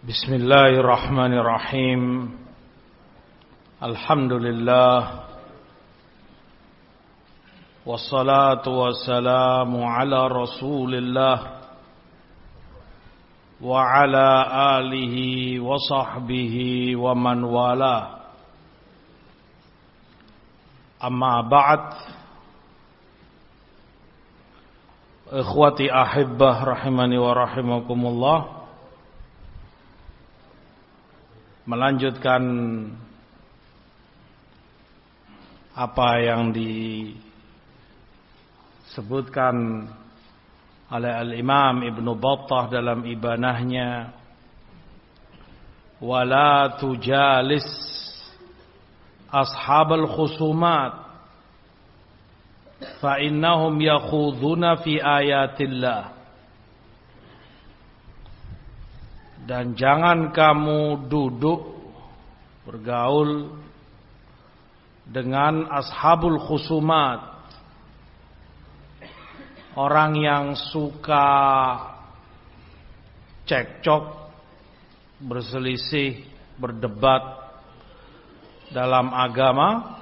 بسم الله الرحمن الرحيم. الحمد لله والصلاة والسلام على رسول الله وعلى آله وصحبه ومن والاه. أما بعد إخوتي أحبة رحمني ورحمكم الله melanjutkan apa yang disebutkan oleh Al-Imam Ibn Battah dalam ibanahnya wala tujalis ashabal khusumat fa innahum yakhuduna fi ayatillah Dan jangan kamu duduk bergaul dengan ashabul khusumat. Orang yang suka cekcok, berselisih, berdebat dalam agama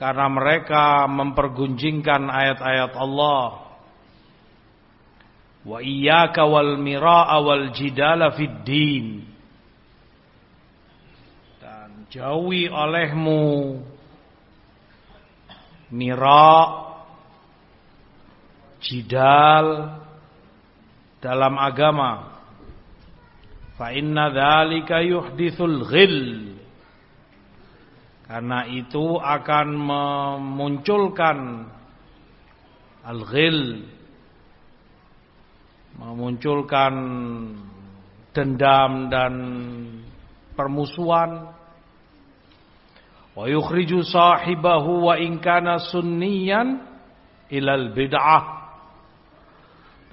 karena mereka mempergunjingkan ayat-ayat Allah Wa iyyaka wal mira'a wal jidala fid din. Dan jauhi olehmu mira' jidal dalam agama. Fa inna dzalika yuhdithul ghil. Karena itu akan memunculkan al-ghil memunculkan dendam dan permusuhan. Wa yukhriju sahibahu wa in kana sunniyan ilal bid'ah.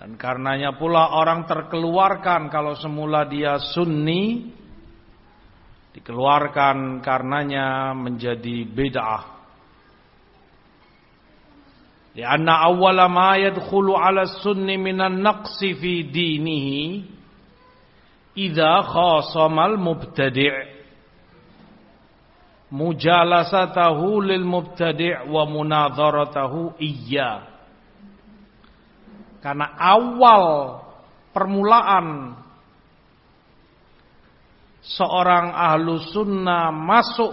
Dan karenanya pula orang terkeluarkan kalau semula dia sunni dikeluarkan karenanya menjadi bid'ah لأن أول ما يدخل على السن من النقص في دينه إذا خاصم المبتدع مجالسته للمبتدع ومناظرته إياه karena awal permulaan seorang ahlu sunnah masuk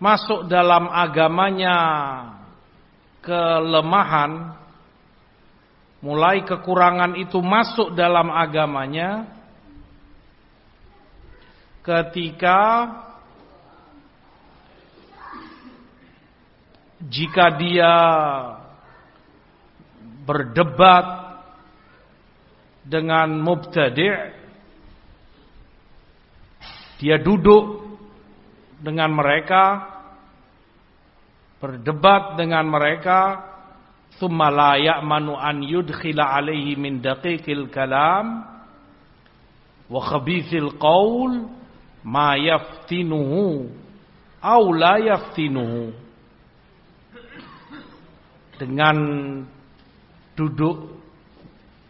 masuk dalam agamanya kelemahan mulai kekurangan itu masuk dalam agamanya ketika jika dia berdebat dengan mubtadi' dia duduk dengan mereka berdebat dengan mereka thumma la ya'manu an yudkhila alaihi min daqiqil kalam wa khabithil qaul ma yaftinuhu aw la yaftinuhu. Dengan duduk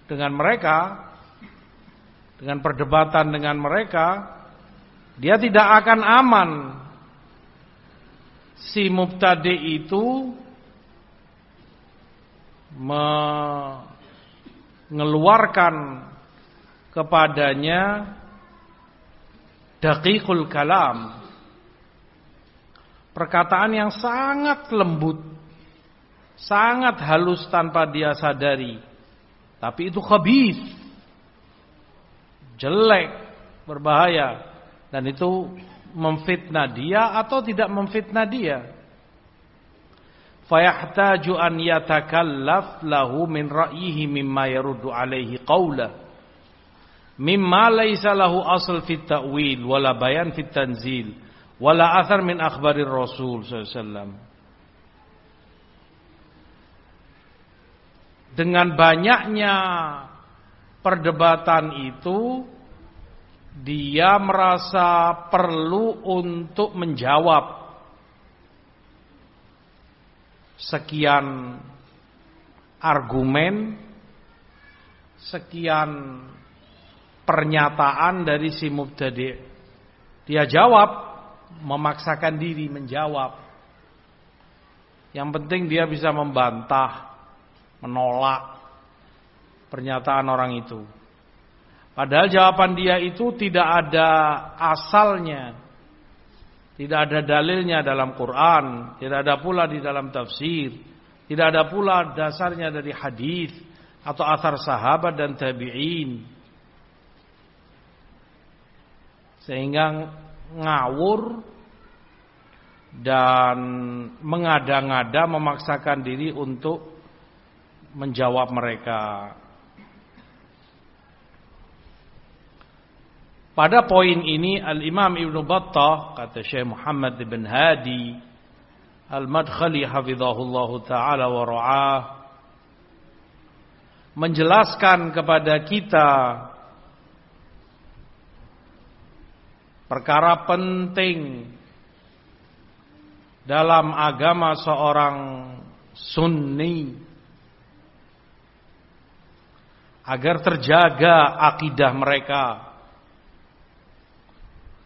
dengan mereka dengan perdebatan dengan mereka dia tidak akan aman si mubtadi itu mengeluarkan kepadanya daqiqul kalam perkataan yang sangat lembut sangat halus tanpa dia sadari tapi itu khabith jelek berbahaya dan itu memfitnah dia atau tidak memfitnah dia. Fayahtaju an yatakallaf lahu min ra'yihi mimma yaruddu alaihi qawla. Mimma laysa lahu asl fit ta'wil wala bayan fit tanzil wala athar min akhbarir rasul sallallahu Dengan banyaknya perdebatan itu dia merasa perlu untuk menjawab sekian argumen, sekian pernyataan dari si mubtadi. Dia jawab, memaksakan diri menjawab. Yang penting dia bisa membantah, menolak pernyataan orang itu. Padahal jawaban dia itu tidak ada asalnya. Tidak ada dalilnya dalam Quran, tidak ada pula di dalam tafsir, tidak ada pula dasarnya dari hadis atau asar sahabat dan tabi'in. Sehingga ngawur dan mengada-ngada memaksakan diri untuk menjawab mereka. Pada poin ini Al-Imam Ibn Battah kata Syekh Muhammad bin Hadi Al-Madkhali hafizahullah taala wa ra'ah menjelaskan kepada kita perkara penting dalam agama seorang sunni agar terjaga akidah mereka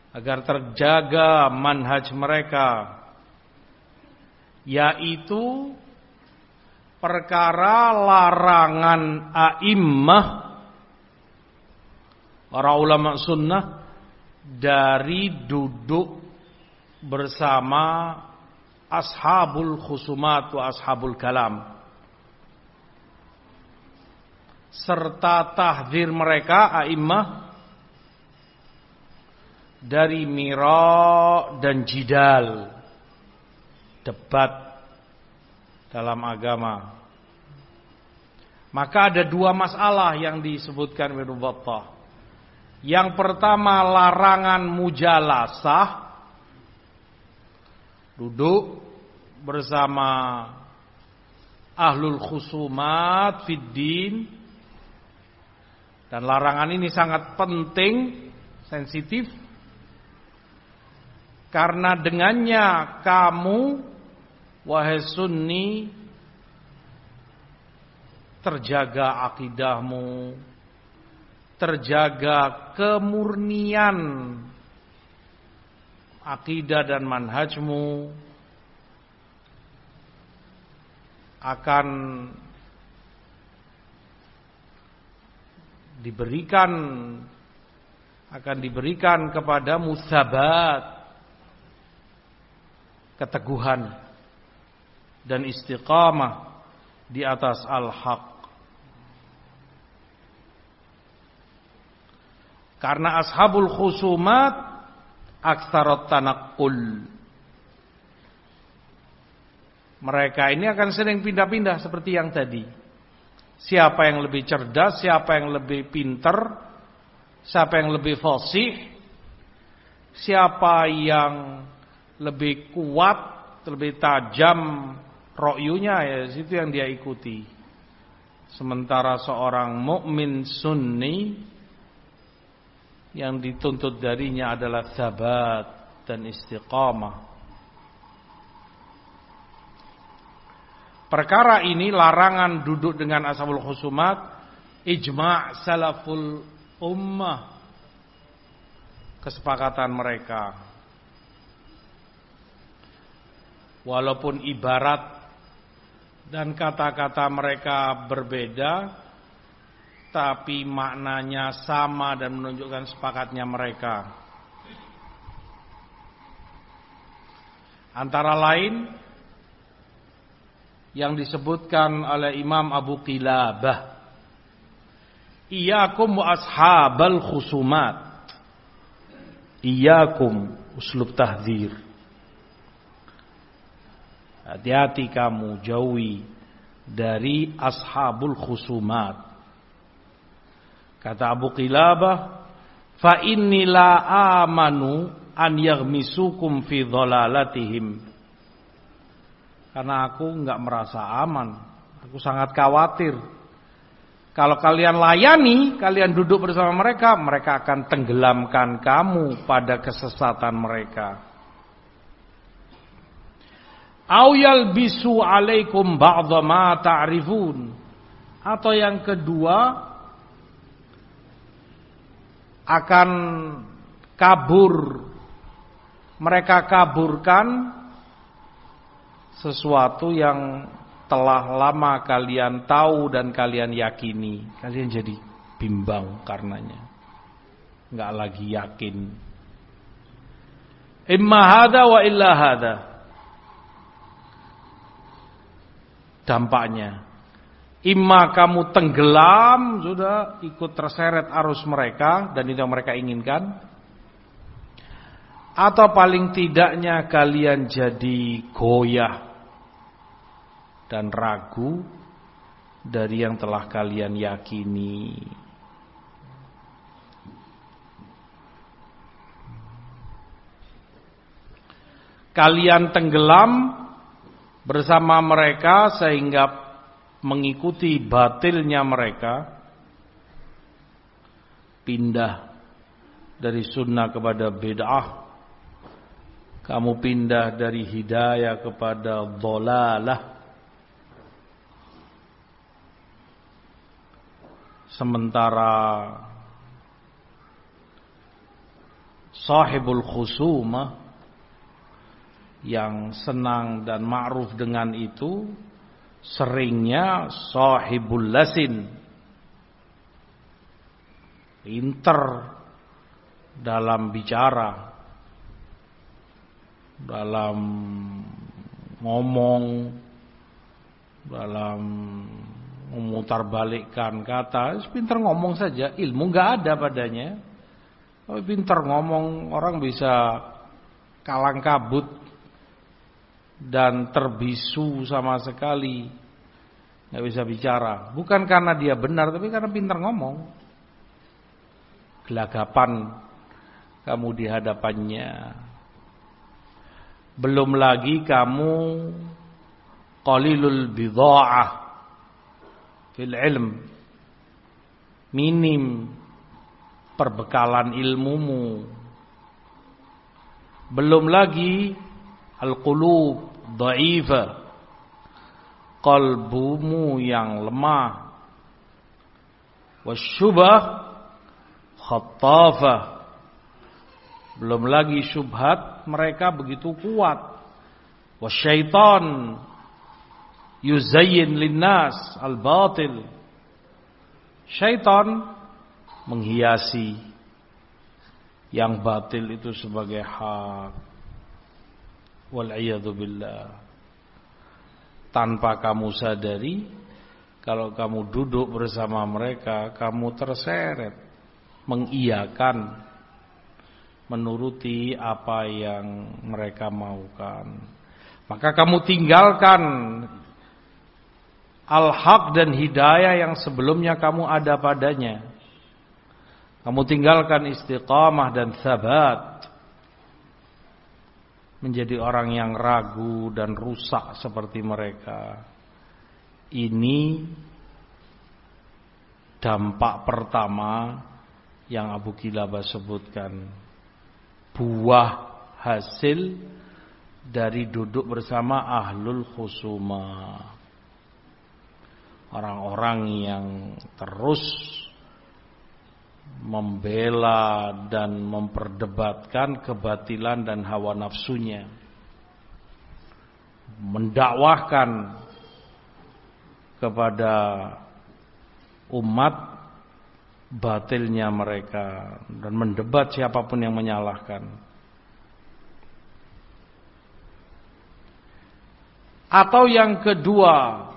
agar terjaga manhaj mereka yaitu perkara larangan a'immah para ulama sunnah dari duduk bersama ashabul khusumat wa ashabul kalam serta tahdir mereka a'immah dari mira dan jidal. Debat dalam agama. Maka ada dua masalah yang disebutkan Ibnu yang pertama larangan mujalasah duduk bersama ahlul khusumat fiddin dan larangan ini sangat penting sensitif karena dengannya kamu wahai sunni terjaga akidahmu terjaga kemurnian akidah dan manhajmu akan diberikan akan diberikan kepada musabat keteguhan dan istiqamah di atas al-haq karena ashabul khusumat aksarot tanakul. Mereka ini akan sering pindah-pindah seperti yang tadi. Siapa yang lebih cerdas, siapa yang lebih pinter, siapa yang lebih fasih, siapa yang lebih kuat, lebih tajam ro'yunya ya itu yang dia ikuti. Sementara seorang mukmin sunni yang dituntut darinya adalah sabat dan istiqamah. Perkara ini larangan duduk dengan ashabul khusumat ijma' salaful ummah kesepakatan mereka. Walaupun ibarat dan kata-kata mereka berbeda, tapi maknanya sama dan menunjukkan sepakatnya mereka. Antara lain yang disebutkan oleh Imam Abu Qilabah Iyakum wa ashabal khusumat Iyakum uslub tahzir Hati-hati kamu jauhi dari ashabul khusumat Kata Abu Qilabah, fa inni la amanu an yaghmisukum fi dhalalatihim. Karena aku enggak merasa aman. Aku sangat khawatir. Kalau kalian layani, kalian duduk bersama mereka, mereka akan tenggelamkan kamu pada kesesatan mereka. Au yalbisu alaikum ba'dha ma ta'rifun. Atau yang kedua, akan kabur. Mereka kaburkan sesuatu yang telah lama kalian tahu dan kalian yakini. Kalian jadi bimbang karenanya. Nggak lagi yakin. Imma hada wa illa hada dampaknya. Imma kamu tenggelam sudah ikut terseret arus mereka dan itu yang mereka inginkan. Atau paling tidaknya kalian jadi goyah dan ragu dari yang telah kalian yakini. Kalian tenggelam bersama mereka sehingga mengikuti batilnya mereka pindah dari sunnah kepada bid'ah. Kamu pindah dari hidayah kepada dholalah sementara sahibul khusumah yang senang dan ma'ruf dengan itu seringnya sahibul lasin. Pinter dalam bicara dalam ngomong dalam memutarbalikkan kata. Pinter ngomong saja ilmu nggak ada padanya. Tapi pinter ngomong orang bisa kalang kabut dan terbisu sama sekali. Nggak bisa bicara. Bukan karena dia benar tapi karena pintar ngomong. Gelagapan kamu di hadapannya. Belum lagi kamu qalilul bidha'ah fil ilm. Minim perbekalan ilmumu. Belum lagi al-qulub dha'ifa. Qalbumu yang lemah. Wasyubah khattafa. Belum lagi syubhat mereka begitu kuat. Wasyaitan yuzayyin linnas al-batil. Syaitan menghiasi yang batil itu sebagai hak billah. Tanpa kamu sadari, kalau kamu duduk bersama mereka, kamu terseret, mengiyakan, menuruti apa yang mereka maukan. Maka kamu tinggalkan al-haq dan hidayah yang sebelumnya kamu ada padanya. Kamu tinggalkan istiqamah dan sabat menjadi orang yang ragu dan rusak seperti mereka. Ini dampak pertama yang Abu Kilabah sebutkan. Buah hasil dari duduk bersama ahlul khusuma. Orang-orang yang terus membela dan memperdebatkan kebatilan dan hawa nafsunya. Mendakwahkan kepada umat batilnya mereka dan mendebat siapa pun yang menyalahkan. Atau yang kedua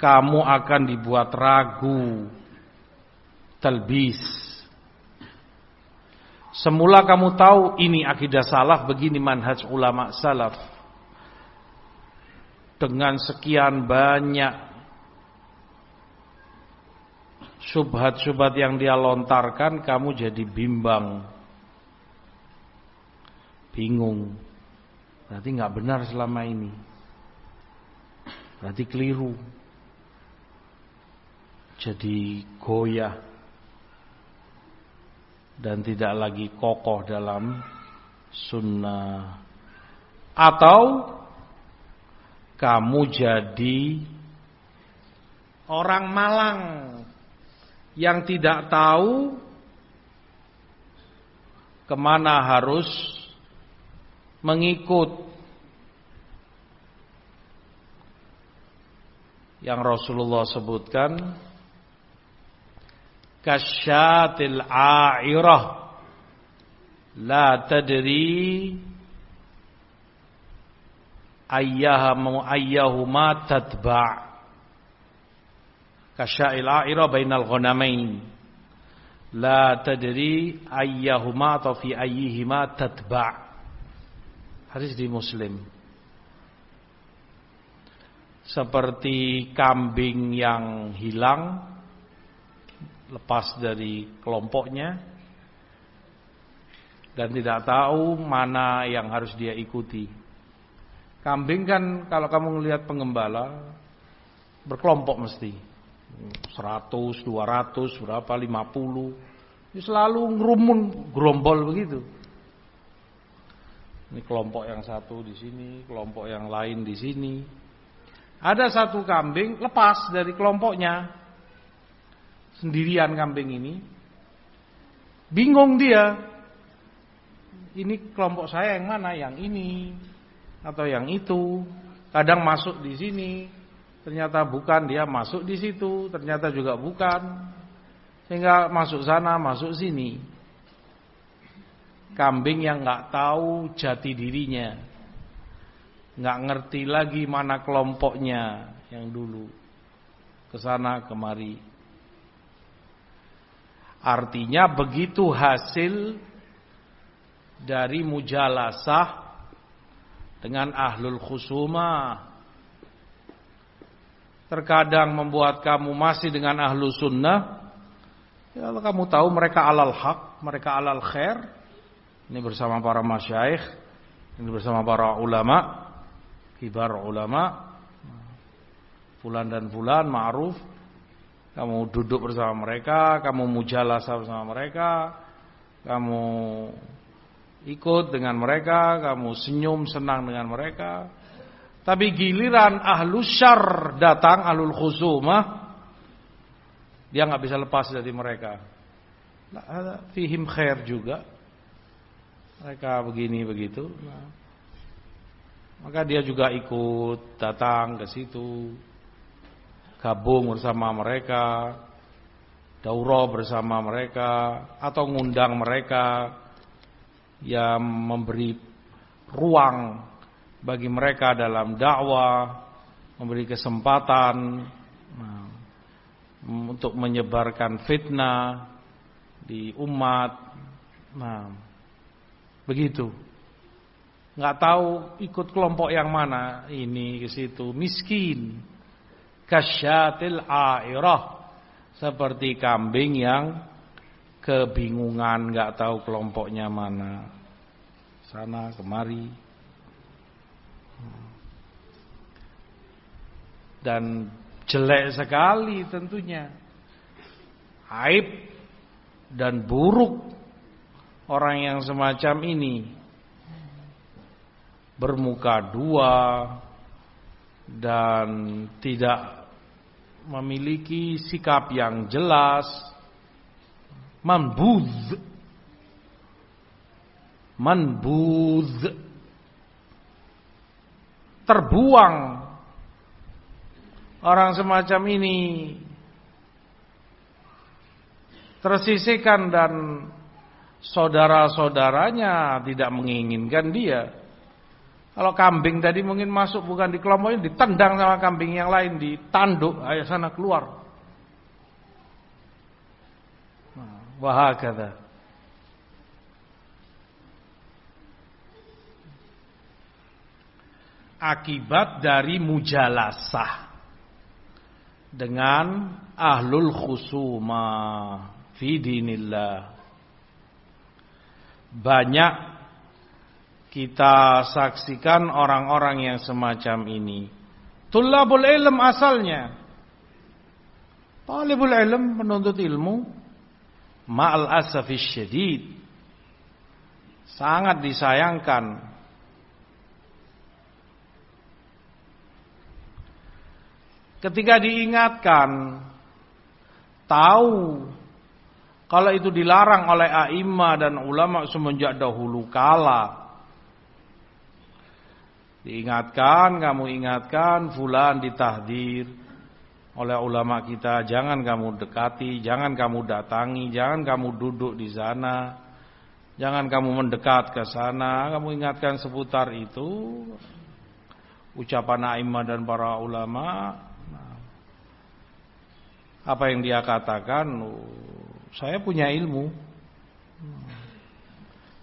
kamu akan dibuat ragu talbis. Semula kamu tahu ini akidah salaf, begini manhaj ulama salaf. Dengan sekian banyak subhat-subhat yang dia lontarkan, kamu jadi bimbang. Bingung. Berarti nggak benar selama ini. Berarti keliru. Jadi goyah dan tidak lagi kokoh dalam sunnah. Atau kamu jadi orang malang yang tidak tahu ke mana harus mengikut yang Rasulullah sebutkan kasyatil a'irah. La tadri ayyaha ayyahuma tatba' kasyail a'irah bainal ghanamain. La tadri ayyahuma atau fi ayyihima tatba' hadis di Muslim. Seperti kambing yang hilang lepas dari kelompoknya dan tidak tahu mana yang harus dia ikuti. Kambing kan kalau kamu melihat pengembala berkelompok mesti 100, 200, berapa 50. Ini selalu ngerumun gerombol begitu. Ini kelompok yang satu di sini, kelompok yang lain di sini. Ada satu kambing lepas dari kelompoknya. Sendirian kambing ini. Bingung dia. Ini kelompok saya yang mana? Yang ini atau yang itu. Kadang masuk di sini, ternyata bukan, dia masuk di situ, ternyata juga bukan. Sehingga masuk sana, masuk sini. Kambing yang nggak tahu jati dirinya nggak ngerti lagi mana kelompoknya yang dulu ke sana kemari. Artinya begitu hasil dari mujalasah dengan ahlul khusumah. Terkadang membuat kamu masih dengan ahlu sunnah. Ya kamu tahu mereka alal haq mereka alal khair. Ini bersama para masyaikh ini bersama para ulama kibar ulama. Fulan dan fulan ma'ruf kamu duduk bersama mereka kamu mujalasah bersama mereka kamu ikut dengan mereka kamu senyum senang dengan mereka. Tapi giliran ahlu syar datang ahlul khusumah dia nggak bisa lepas dari mereka. Fihim khair juga. Mereka begini begitu. Nah. Maka dia juga ikut datang ke situ, gabung bersama mereka, daurah bersama mereka, atau ngundang mereka yang memberi ruang bagi mereka dalam dakwah, memberi kesempatan nah, untuk menyebarkan fitnah di umat. Nah, begitu nggak tahu ikut kelompok yang mana ini ke situ miskin kasyatil airah. Seperti kambing yang kebingungan nggak tahu kelompoknya mana. Sana kemari. Dan jelek sekali tentunya. Aib dan buruk orang yang semacam ini. Bermuka dua dan tidak memiliki sikap yang jelas manbuz manbuz terbuang. Orang semacam ini tersisihkan dan saudara-saudaranya tidak menginginkan dia kalau kambing tadi mungkin masuk bukan di kelompok ini, ditendang sama kambing yang lain, ditanduk, ayo sana keluar. Nah, kata. Akibat dari mujalasah dengan ahlul khusuma fi dinillah. Banyak kita saksikan orang-orang yang semacam ini. Tulabul ilm asalnya. Talibul ilm menuntut ilmu. Ma'al asafis syedid. Sangat disayangkan. Ketika diingatkan tahu kalau itu dilarang oleh a'immah dan ulama semenjak dahulu kala. Diingatkan, kamu ingatkan, fulan ditahdir. Oleh ulama kita, jangan kamu dekati, jangan kamu datangi, jangan kamu duduk di sana, jangan kamu mendekat ke sana, kamu ingatkan seputar itu. Ucapan a'immah dan para ulama, apa yang dia katakan, saya punya ilmu,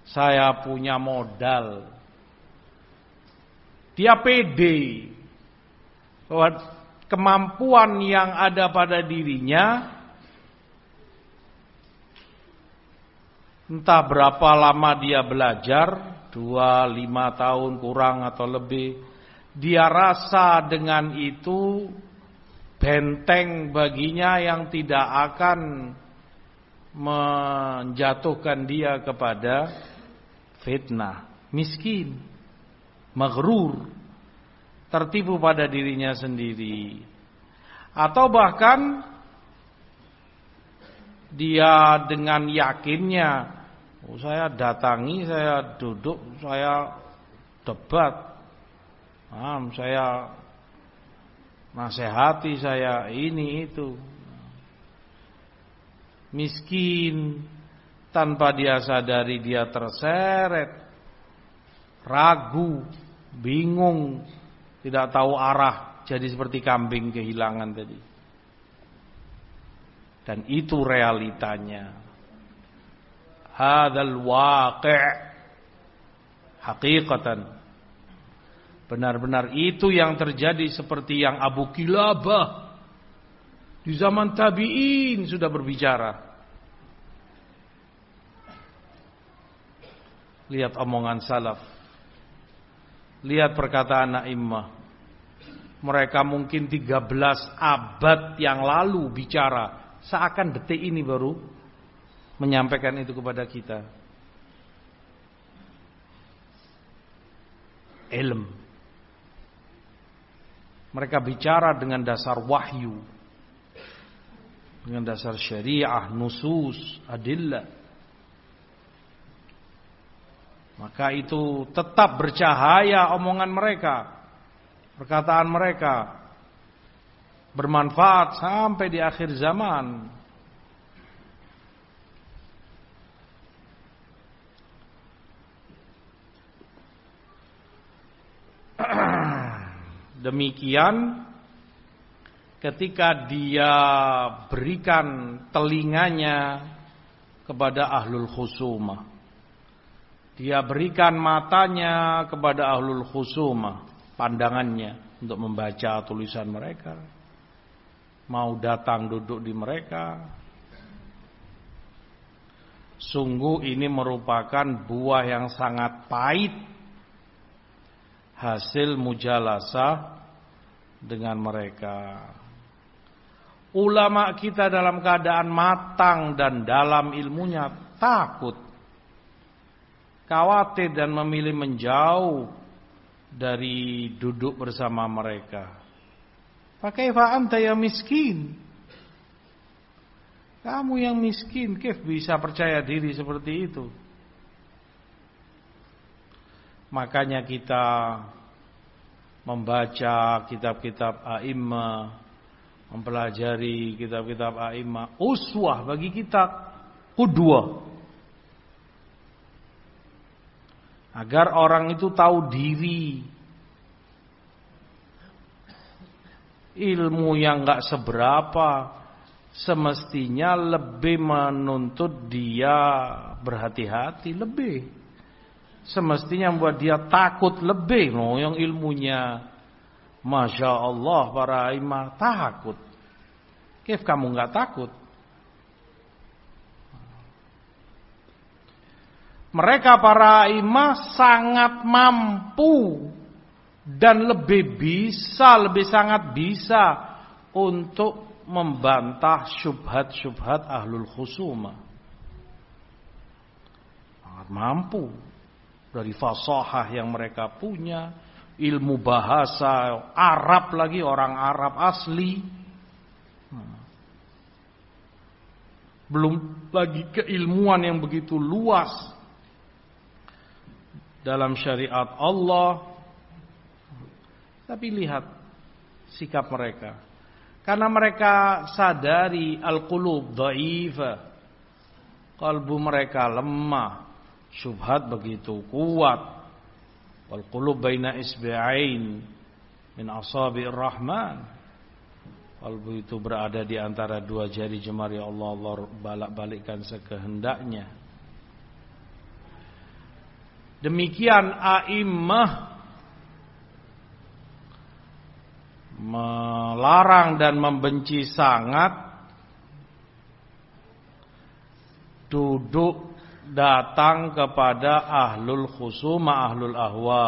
saya punya modal, dia pede. Bahwa kemampuan yang ada pada dirinya entah berapa lama dia belajar, dua, lima tahun kurang atau lebih, dia rasa dengan itu benteng baginya yang tidak akan menjatuhkan dia kepada fitnah, miskin maghrur, tertipu pada dirinya sendiri. Atau bahkan dia dengan yakinnya, oh, saya datangi, saya duduk, saya debat, saya nasihati, saya ini itu. Miskin. Tanpa dia sadari dia terseret, ragu, bingung, tidak tahu arah, jadi seperti kambing kehilangan tadi. Dan itu realitanya. Hadzal waqi' hakikatan. Benar-benar itu yang terjadi seperti yang Abu Kilabah di zaman tabi'in sudah berbicara. Lihat omongan salaf Lihat perkataan Naimah. Mereka mungkin 13 abad yang lalu bicara. Seakan detik ini baru menyampaikan itu kepada kita. Ilm. Mereka bicara dengan dasar wahyu. Dengan dasar syariah, nusus, adillah. Maka itu tetap bercahaya omongan mereka, perkataan mereka bermanfaat sampai di akhir zaman. Demikian ketika dia berikan telinganya kepada ahlul khusumah dia berikan matanya kepada ahlul khusumah, pandangannya untuk membaca tulisan mereka. Mau datang duduk di mereka. Sungguh ini merupakan buah yang sangat pahit hasil mujalasah dengan mereka. Ulama kita dalam keadaan matang dan dalam ilmunya takut khawatir dan memilih menjauh dari duduk bersama mereka. Pakai fa'am ya miskin. Kamu yang miskin, kif bisa percaya diri seperti itu? Makanya kita membaca kitab-kitab a'imah, mempelajari kitab-kitab a'imah, uswah bagi kita, kudua. Agar orang itu tahu diri. Ilmu yang gak seberapa semestinya lebih menuntut dia berhati-hati lebih. Semestinya membuat dia takut lebih loh yang ilmunya Masya Allah para imam takut. Kif kamu nggak takut? Mereka para imam sangat mampu dan lebih bisa, lebih sangat bisa untuk membantah syubhat-syubhat ahlul khusumah. Sangat mampu dari fasahah yang mereka punya, ilmu bahasa Arab lagi orang Arab asli. belum lagi keilmuan yang begitu luas dalam syariat Allah. Tapi lihat sikap mereka. Karena mereka sadari al-qulub dhaifah. Kalbu mereka lemah. Syubhat begitu kuat. Wal qulub baina isbi'ain min asabi'ir rahman. Kalbu itu berada di antara dua jari jemari Allah Allah balak-balikkan sekehendaknya. Demikian a'immah melarang dan membenci sangat duduk datang kepada ahlul khusuma ahlul ahwa.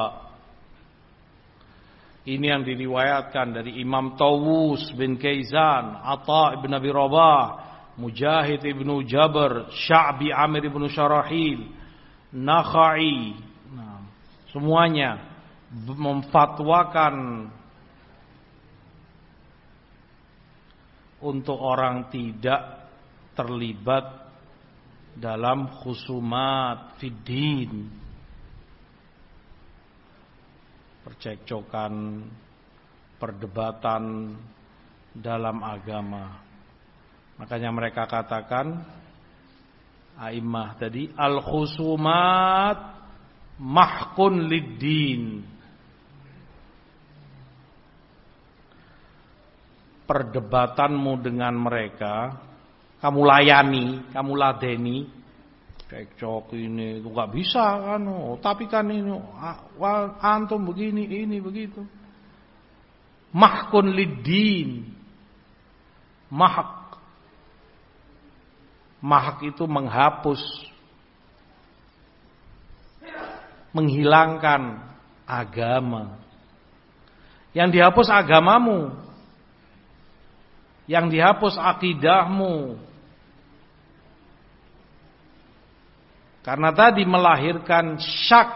Ini yang diriwayatkan dari Imam Tawus bin Kaizan, Atta ibn Abi Rabah, Mujahid ibn Jabr, Sya'bi Amir ibn Syarahil, Nakhai. Nah, semuanya memfatwakan untuk orang tidak terlibat dalam khusumat fiddin percekcokan, perdebatan dalam agama. Makanya mereka katakan aimah tadi al-khusumat mahkun lid-din. Perdebatanmu dengan mereka, kamu layani, kamu ladeni, cekcok ini itu nggak bisa kan? Oh, tapi kan ini antum begini ini begitu. Mahkun lidin mahak mahak itu menghapus menghilangkan agama. Yang dihapus agamamu yang dihapus akidahmu. Karena tadi melahirkan syak,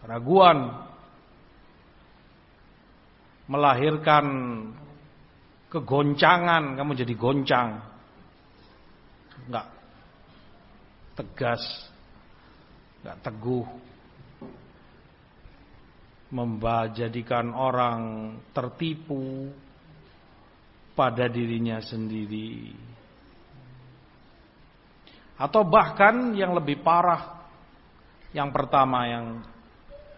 keraguan, melahirkan kegoncangan, kamu jadi goncang. Enggak tegas, enggak teguh. Membajadikan orang tertipu pada dirinya sendiri. Atau bahkan yang lebih parah Yang pertama yang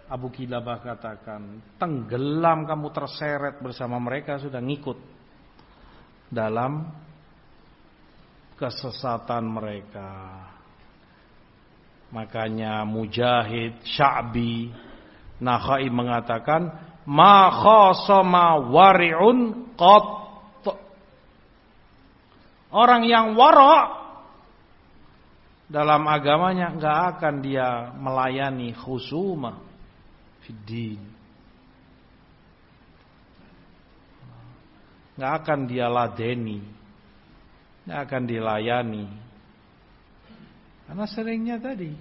Abu Kilabah katakan Tenggelam kamu terseret bersama mereka Sudah ngikut Dalam Kesesatan mereka. Makanya Mujahid Sya'bi Nakhai mengatakan Ma khasama wari'un qat. Orang yang warok dalam agamanya nggak akan dia melayani khusuma fiddin. nggak akan dia ladeni, akan dilayani. Karena seringnya tadi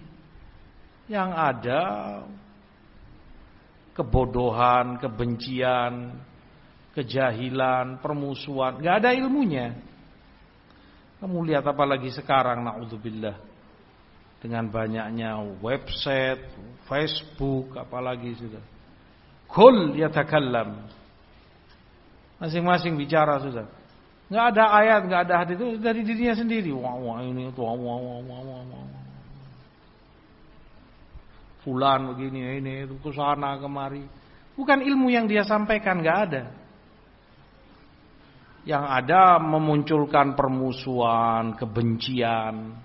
yang ada kebodohan, kebencian, kejahilan, permusuhan, nggak ada ilmunya. Kamu lihat apalagi sekarang, naudzubillah dengan banyaknya website, Facebook, apalagi sudah. Kul yatakallam. Masing-masing bicara sudah. Enggak ada ayat, enggak ada hadis itu dari dirinya sendiri. Wah, wah ini itu wah, wah, wah, wah, wah. Fulan begini, ini itu ke sana kemari. Bukan ilmu yang dia sampaikan, enggak ada. Yang ada memunculkan permusuhan, kebencian,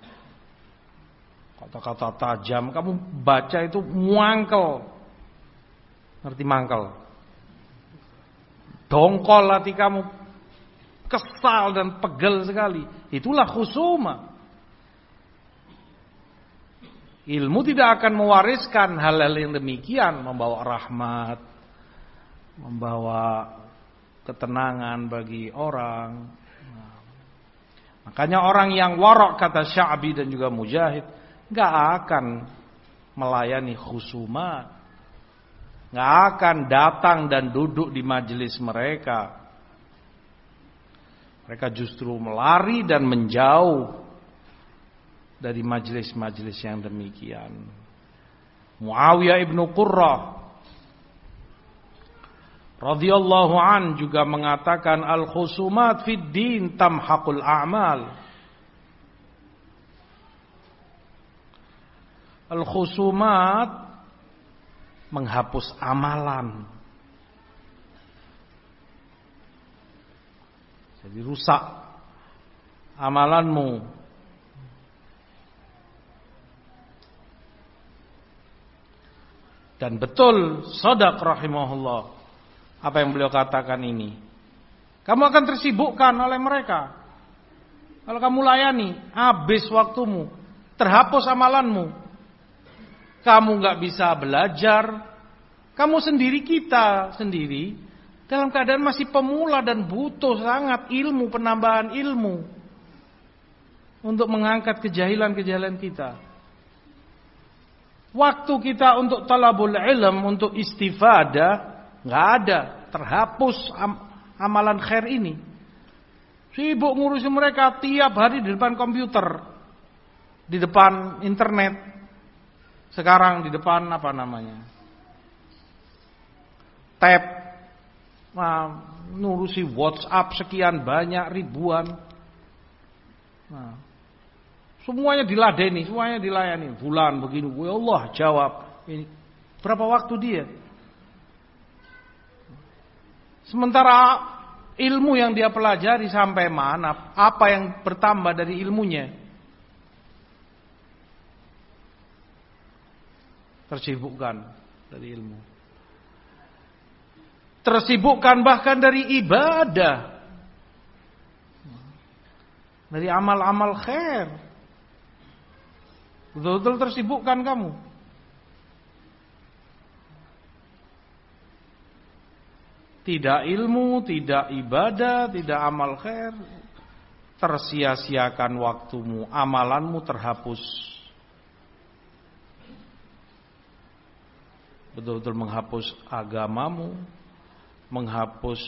kata-kata tajam, kamu baca itu muangkel. Ngerti mangkel? Dongkol hati kamu, kesal dan pegel sekali. Itulah khusuma. Ilmu tidak akan mewariskan hal-hal yang demikian, membawa rahmat, membawa ketenangan bagi orang. makanya orang yang warok kata Sya'bi dan juga Mujahid nggak akan melayani khusumat, nggak akan datang dan duduk di majelis mereka. Mereka justru melari dan menjauh dari majelis-majelis yang demikian. Muawiyah ibnu Qurrah radhiyallahu an juga mengatakan al khusumat fid din tamhaqul a'mal. Al khusumat menghapus amalan. Jadi rusak amalanmu. Dan betul Sodak rahimahullah apa yang beliau katakan ini. Kamu akan tersibukkan oleh mereka. Kalau kamu layani, habis waktumu, terhapus amalanmu. Kamu nggak bisa belajar. Kamu sendiri kita sendiri dalam keadaan masih pemula dan butuh sangat ilmu, penambahan ilmu untuk mengangkat kejahilan-kejahilan kita. Waktu kita untuk talabul ilm, untuk istifadah, nggak ada, terhapus am amalan khair ini. Sibuk ngurusi mereka tiap hari di depan komputer, di depan internet. Sekarang di depan apa namanya? Tab, nah, ngurusi WhatsApp sekian banyak ribuan. Nah, semuanya diladeni, semuanya dilayani. Bulan begini, ya Allah jawab. Ini berapa waktu dia? Sementara ilmu yang dia pelajari sampai mana? Apa yang bertambah dari ilmunya? Tersibukkan dari ilmu. Tersibukkan bahkan dari ibadah. Dari amal-amal khair. Betul-betul tersibukkan kamu. Tidak ilmu, tidak ibadah, tidak amal khair. Tersia-siakan waktumu, amalanmu terhapus. Betul-betul menghapus agamamu, menghapus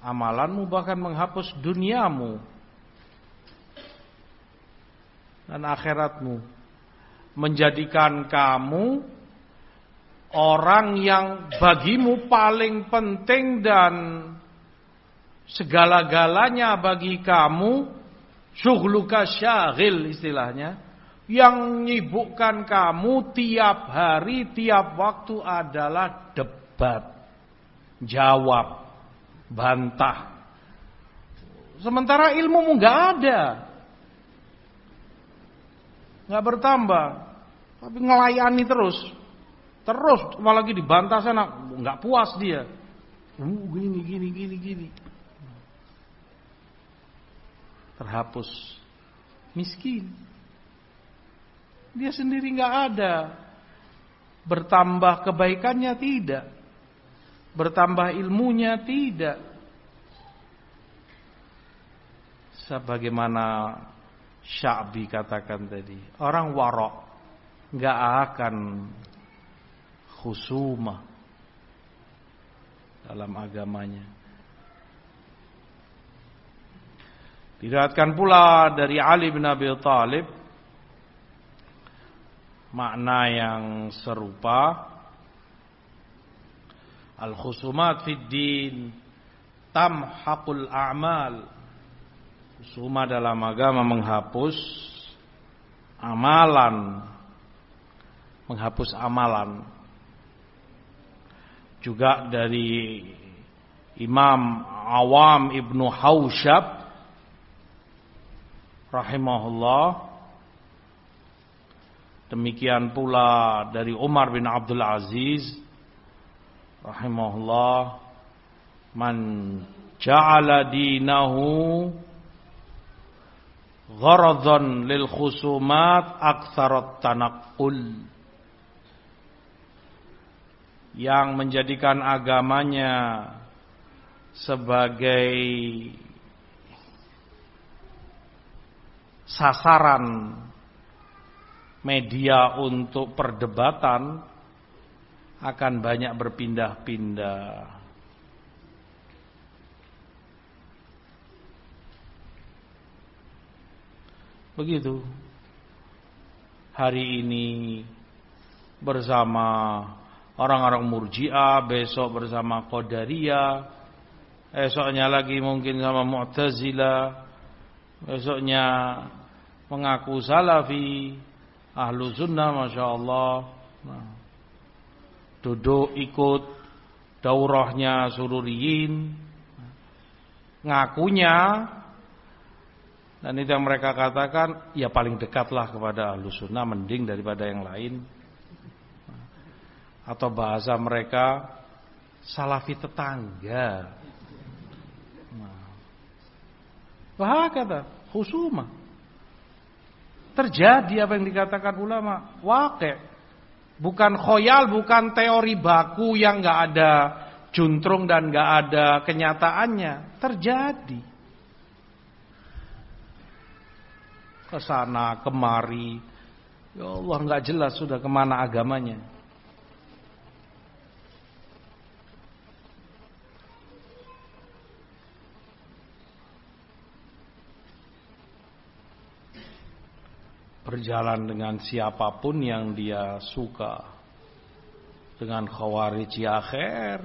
amalanmu, bahkan menghapus duniamu dan akhiratmu. Menjadikan kamu orang yang bagimu paling penting dan segala-galanya bagi kamu syughluka syaghil istilahnya yang nyibukkan kamu tiap hari tiap waktu adalah debat jawab bantah sementara ilmu nggak ada nggak bertambah tapi ngelayani terus Terus apalagi dibantah sana, nggak puas dia. Uh, gini gini gini gini. Terhapus. Miskin. Dia sendiri nggak ada. Bertambah kebaikannya tidak. Bertambah ilmunya tidak. Sebagaimana Syabi katakan tadi, orang warok nggak akan khusumah dalam agamanya. Diriwayatkan pula dari Ali bin Abi Thalib makna yang serupa Al-khusumat fid din. Tamhaqul a'mal. Khusumah dalam agama menghapus amalan. Menghapus amalan. Juga dari Imam Awam Ibnu Haushab rahimahullah. Demikian pula dari Umar bin Abdul Aziz rahimahullah man ja'ala dinahu gharadan lil khusumat aktsarat tanaqqul. Yang menjadikan agamanya sebagai sasaran media untuk perdebatan akan banyak berpindah-pindah. Begitu. Hari ini bersama orang-orang Murji'ah, besok bersama Qadariyah, esoknya lagi mungkin sama Mu'tazilah, besoknya mengaku Salafi, Ahlu Sunnah, Masya Allah. Nah, duduk ikut daurahnya sururiyin, ngakunya. Dan itu yang mereka katakan ya paling dekatlah kepada ahlu sunnah mending daripada yang lain. Atau bahasa mereka salafi tetangga. Wah kata husuma terjadi apa yang dikatakan ulama? Wakil bukan khoyal bukan teori baku yang nggak ada juntrung dan nggak ada kenyataannya terjadi ke sana kemari. Ya Allah nggak jelas sudah ke mana agamanya. Berjalan dengan siapa pun yang dia suka. Dengan khawarij akhir,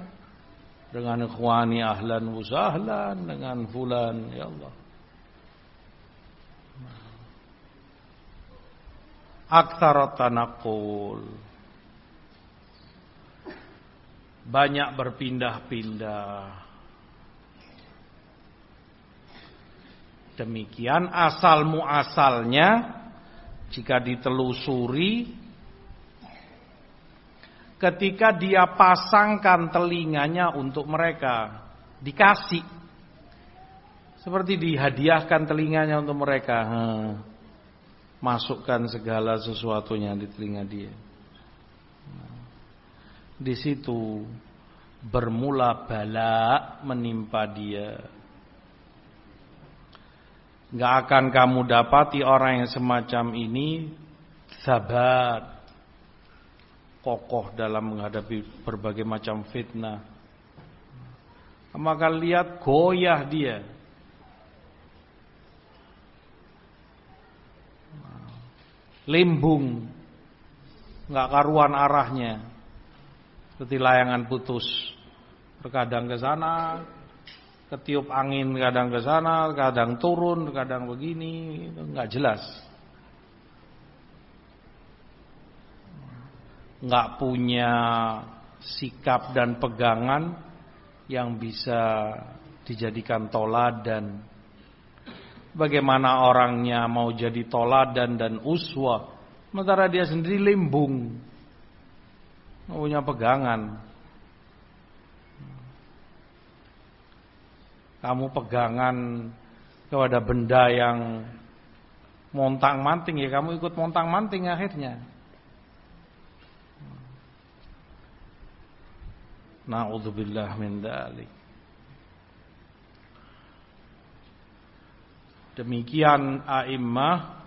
dengan ikhwani ahlan wasahlan, dengan fulan ya Allah. aktsara tanaqul banyak berpindah-pindah demikian asal muasalnya jika ditelusuri ketika dia pasangkan telinganya untuk mereka dikasih seperti dihadiahkan telinganya untuk mereka masukkan segala sesuatunya di telinga dia. di situ bermula bala menimpa dia. Gak akan kamu dapati orang yang semacam ini sabat, kokoh dalam menghadapi berbagai macam fitnah. Maka lihat goyah dia. limbung nggak karuan arahnya seperti layangan putus terkadang ke sana ketiup angin kadang ke sana kadang turun kadang begini itu nggak jelas. Nggak punya sikap dan pegangan yang bisa dijadikan toladan. Bagaimana orangnya mau jadi toladan dan uswa Sementara dia sendiri limbung. Punya pegangan Kamu pegangan kepada benda yang montang manting ya kamu ikut montang manting akhirnya. Na'udzubillah min dalik. Demikian a'immah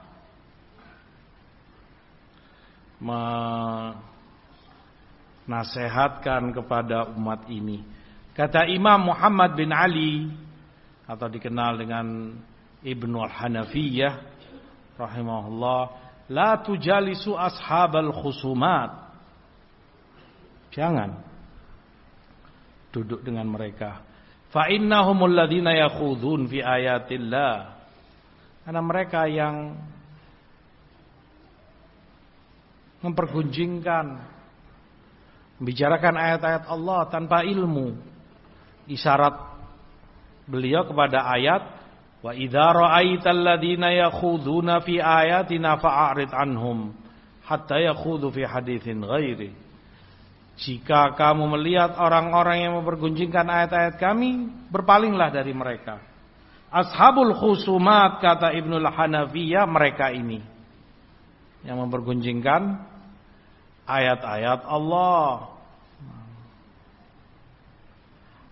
menasehatkan kepada umat ini. Kata Imam Muhammad bin Ali atau dikenal dengan Ibnu Al-Hanafiyah rahimahullah, la tujalisu ashabal khusumat. Jangan duduk dengan mereka. Fa innahumul ladzina yakhudun fi ayatillah karena mereka yang mempergunjingkan membicarakan ayat-ayat Allah tanpa ilmu. Isyarat beliau kepada ayat wa idza ra'aital ladzina yakhuduna fi ayatina fa'arid anhum hatta yakhudhu fi haditsin ghairi. Jika kamu melihat orang-orang yang mempergunjingkan ayat-ayat kami, berpalinglah dari mereka. Ashabul khusumat kata Ibnul Hanafiyah mereka ini yang mempergunjingkan ayat-ayat Allah.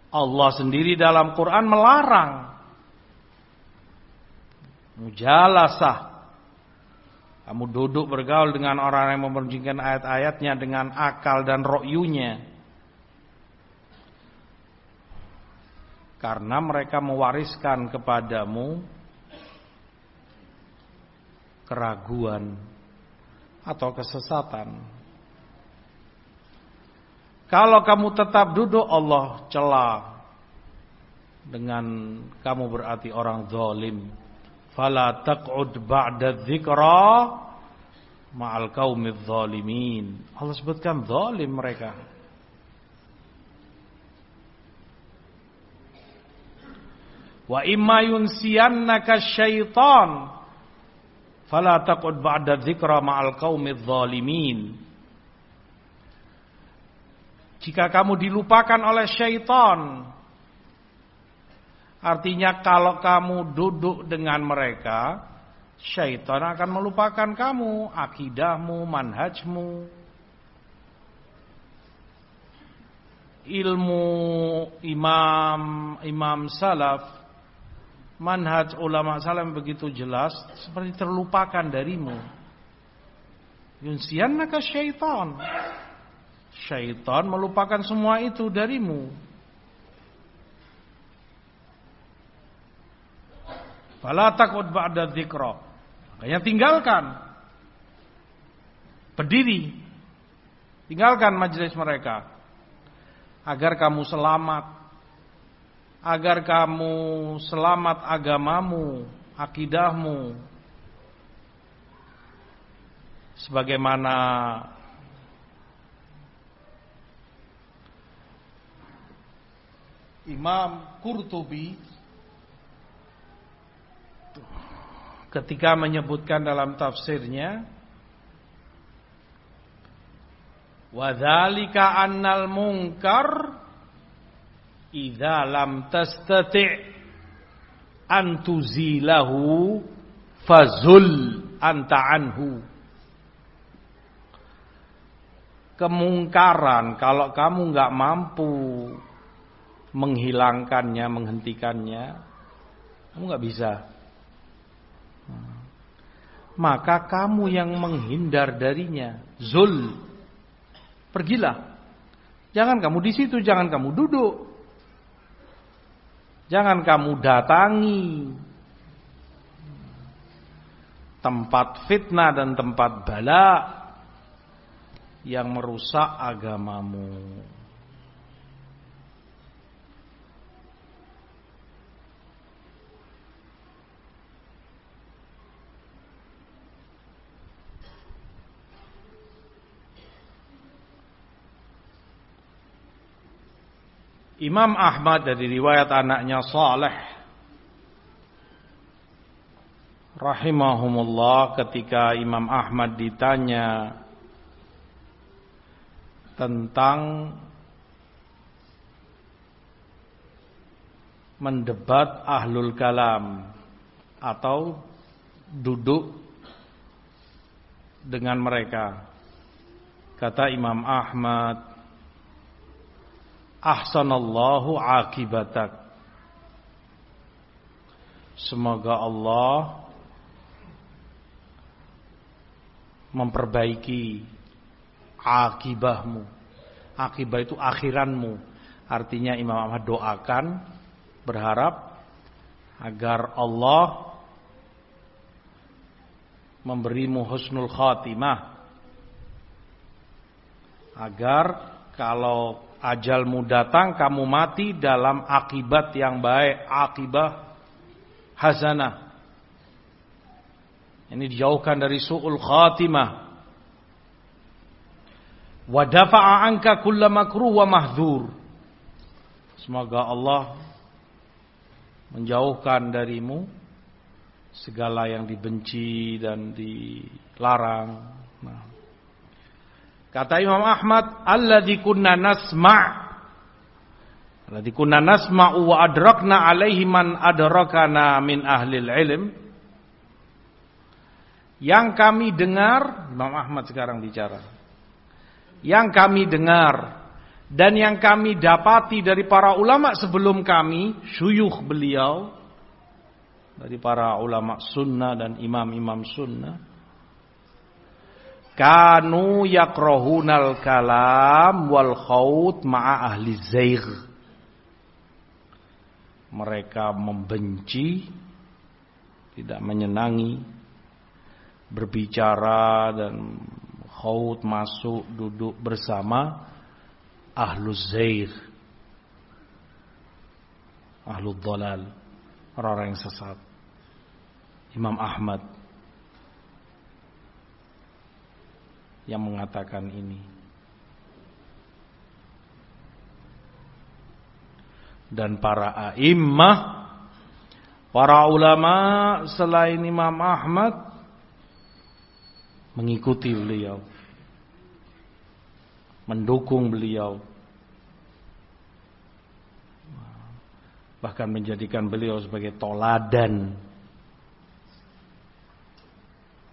Allah sendiri dalam Quran melarang mujalasah. Kamu duduk bergaul dengan orang yang mempergunjingkan ayat-ayatnya dengan akal dan ro'yunya. karena mereka mewariskan kepadamu keraguan atau kesesatan. Kalau kamu tetap duduk Allah celah dengan kamu berarti orang zalim. Fala taq'ud ba'da dzikra ma'al qaumidz zalimin. Allah sebutkan zalim mereka. Wa imma yunsiyannaka syaitan fala taqud ba'da dzikra ma'al qaumidz zalimin. Jika kamu dilupakan oleh syaitan, artinya kalau kamu duduk dengan mereka, syaitan akan melupakan kamu, akidahmu, manhajmu, ilmu imam imam salaf manhaj ulama salam begitu jelas seperti terlupakan darimu. Yunsiyannaka syaitan. Syaitan melupakan semua itu darimu. Fala takut ba'da dzikra. Makanya tinggalkan. Berdiri. Tinggalkan majelis mereka. Agar kamu selamat agar kamu selamat agamamu, akidahmu. Sebagaimana Imam Qurtubi ketika menyebutkan dalam tafsirnya Wadzalika annal munkar idza lam tastati' an tuzilahu fazul anta anhu. Kemungkaran kalau kamu nggak mampu menghilangkannya menghentikannya kamu nggak bisa. Maka kamu yang menghindar darinya. Zul. Pergilah. Jangan kamu di situ jangan kamu duduk. Jangan kamu datangi. Tempat fitnah dan tempat bala yang merusak agamamu. Imam Ahmad dari riwayat anaknya Saleh rahimahumullah ketika Imam Ahmad ditanya tentang mendebat ahlul kalam atau duduk dengan mereka. Kata Imam Ahmad, ahsanallahu akibatak. Semoga Allah memperbaiki akibahmu. Akibah itu akhiranmu. Artinya Imam Ahmad doakan berharap agar Allah memberimu husnul khatimah agar kalau ajalmu datang kamu mati dalam akibat yang baik, akibat hasanah. Ini dijauhkan dari su'ul khatimah. Wa dafa'a anka kulla makruh wa mahdzur. Semoga Allah menjauhkan darimu segala yang dibenci dan dilarang. Kata Imam Ahmad, alladzi kunna nasma' alladzi kunna nasma'u wa adrakna alaihi man adrakana min ahlil ilm. Yang kami dengar, Imam Ahmad sekarang bicara. Yang kami dengar dan yang kami dapati dari para ulama sebelum kami, syuyuh beliau dari para ulama sunnah dan imam-imam sunnah Kanu yakrohunal kalam wal khawt ma'a ahli zaigh. Mereka membenci, tidak menyenangi berbicara dan khaut masuk duduk bersama ahlus zair ahlul dalal orang-orang yang sesat. Imam Ahmad yang mengatakan ini dan para a'immah Para ulama selain Imam Ahmad mengikuti beliau. Mendukung beliau. Bahkan menjadikan beliau sebagai toladan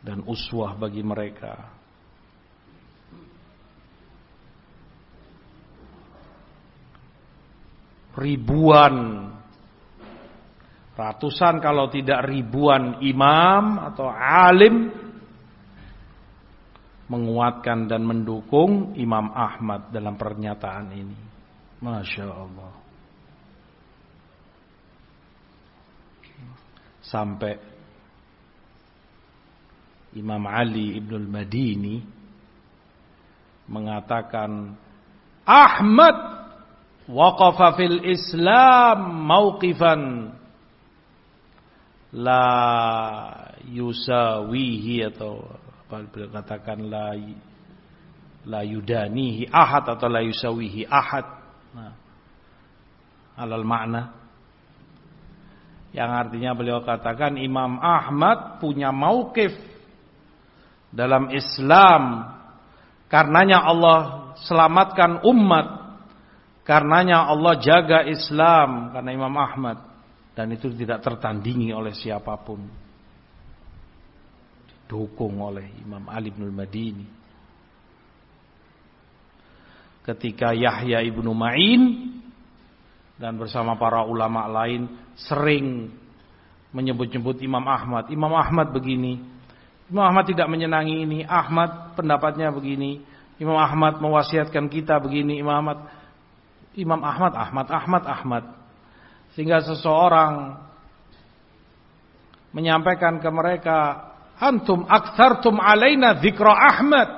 dan uswah bagi mereka. Ribuan ratusan kalau tidak ribuan imam atau alim menguatkan dan mendukung Imam Ahmad dalam pernyataan ini. Masya Allah. Sampai Imam Ali Ibnul Madini mengatakan Ahmad waqafa fil Islam mauqifan la yusawihi atau apa katakan la la yudanihi ahad atau la yusawihi ahad. Nah, alal makna yang artinya beliau katakan Imam Ahmad punya mauqif dalam Islam karenanya Allah selamatkan umat karenanya Allah jaga Islam karena Imam Ahmad dan itu tidak tertandingi oleh siapa pun. Didukung oleh Imam Ali bin Madini. Ketika Yahya ibnu Ma'in dan bersama para ulama lain sering menyebut-nyebut Imam Ahmad. Imam Ahmad begini. Imam Ahmad tidak menyenangi ini. Ahmad pendapatnya begini. Imam Ahmad mewasiatkan kita begini. Imam Ahmad Imam Ahmad, Ahmad, Ahmad, Ahmad. Sehingga seseorang menyampaikan ke mereka, "Antum aktsartum alaina dzikra Ahmad."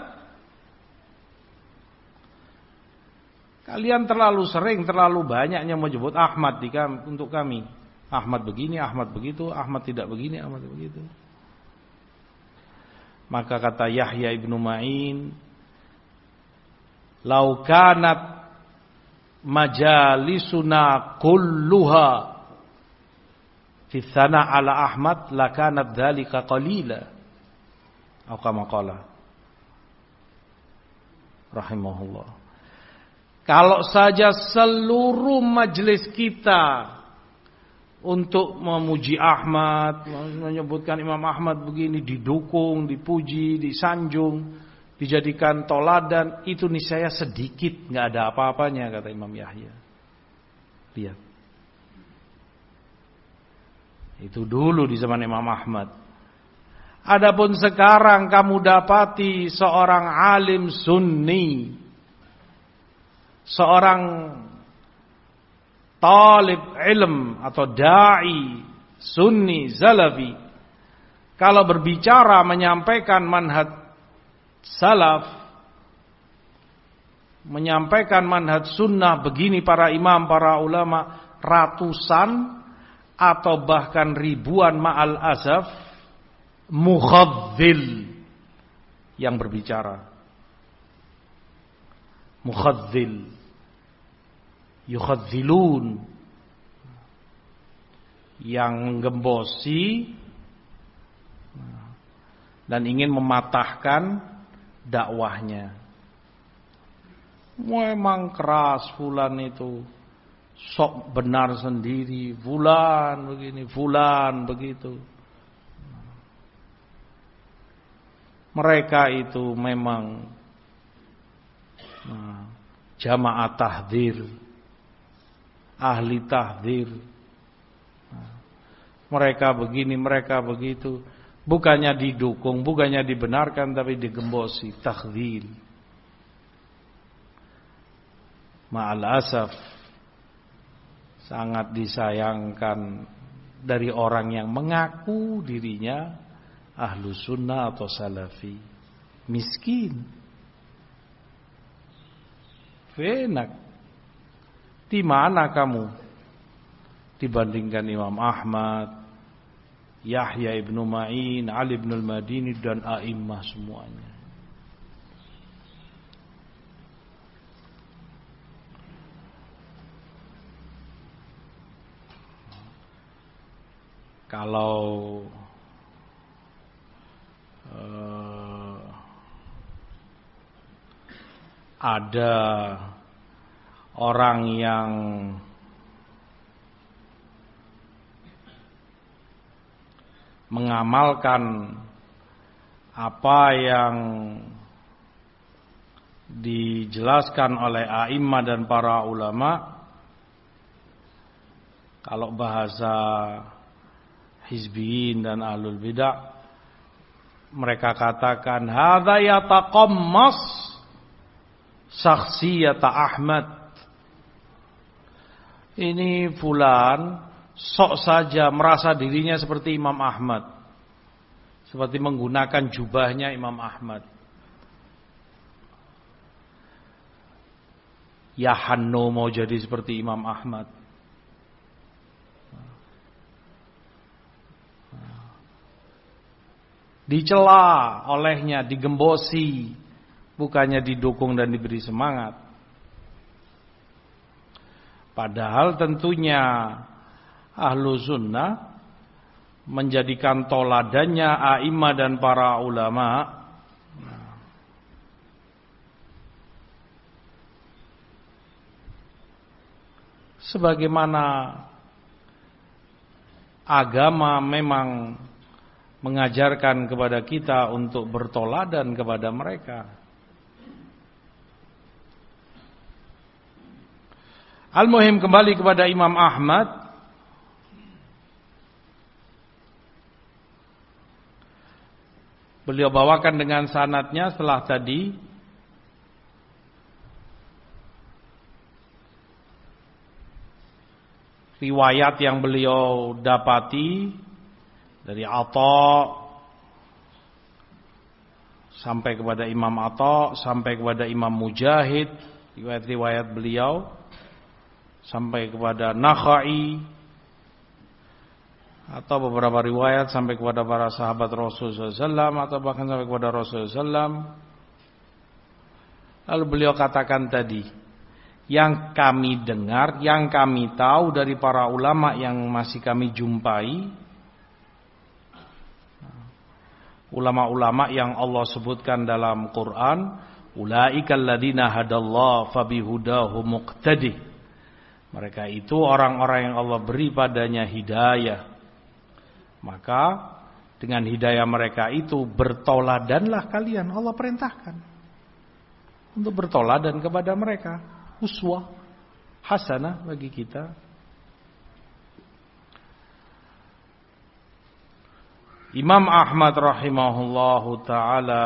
Kalian terlalu sering, terlalu banyaknya menyebut Ahmad di kami, untuk kami. Ahmad begini, Ahmad begitu, Ahmad tidak begini, Ahmad begitu. Maka kata Yahya ibnu Ma'in, "Laukanat majalisuna kulluha. Fi sana ala Ahmad lakanat dzalika qalila. Atau kama qala rahimahullah. Kalau saja seluruh majelis kita untuk memuji Ahmad, menyebutkan Imam Ahmad begini didukung, dipuji, disanjung, dijadikan toladan itu niscaya sedikit nggak ada apa-apanya kata Imam Yahya. Lihat. Itu dulu di zaman Imam Ahmad. Adapun sekarang kamu dapati seorang alim sunni seorang talib ilm atau dai sunni zalafi kalau berbicara menyampaikan manhaj salaf menyampaikan manhaj sunnah begini para imam, para ulama ratusan atau bahkan ribuan ma'al azaf mukhadzil yang berbicara. Mukhadzil yukhadzilun yang menggembosi dan ingin mematahkan dakwahnya. Memang keras fulan itu. Sok benar sendiri, fulan begini, fulan begitu. Mereka itu memang nah, jamaah tahdir, ahli tahdir. Nah, mereka begini, mereka begitu. Bukannya didukung, bukannya dibenarkan tapi digembosi, takhdil. Ma'al asaf sangat disayangkan dari orang yang mengaku dirinya ahlu sunnah atau salafi. Miskin. Enak. Di mana kamu dibandingkan Imam Ahmad, Yahya ibnu Ma'in, Ali ibn al-Madini dan a'immah semuanya. Kalau uh, ada orang yang mengamalkan apa yang dijelaskan oleh a'immah dan para ulama kalau bahasa hizbiyin dan ahlul bidah mereka katakan hadza yataqammas syakhsiyata Ahmad. Ini fulan sok saja merasa dirinya seperti Imam Ahmad. Seperti menggunakan jubahnya Imam Ahmad. Ya Hanno mau jadi seperti Imam Ahmad. Dicela olehnya, digembosi, bukannya didukung dan diberi semangat. Padahal tentunya ahlu sunnah menjadikan toladannya a'imah dan para ulama sebagaimana agama memang mengajarkan kepada kita untuk bertoladan kepada mereka. Al-Muhim kembali kepada Imam Ahmad Beliau bawakan dengan sanatnya setelah tadi riwayat yang beliau dapati dari Atha sampai kepada Imam Atha sampai kepada Imam Mujahid riwayat-riwayat beliau sampai kepada Nakhai atau beberapa riwayat sampai kepada para sahabat Rasulullah SAW atau bahkan sampai kepada Rasulullah SAW. Lalu beliau katakan tadi, yang kami dengar, yang kami tahu dari para ulama yang masih kami jumpai, ulama-ulama yang Allah sebutkan dalam Quran, ulaikal ladina hadallah fabihudahu muqtadi. Mereka itu orang-orang yang Allah beri padanya hidayah maka dengan hidayah mereka itu bertoladanlah kalian. Allah perintahkan. Untuk bertoladan kepada mereka. Uswah. Hasanah bagi kita. Imam Ahmad rahimahullahu taala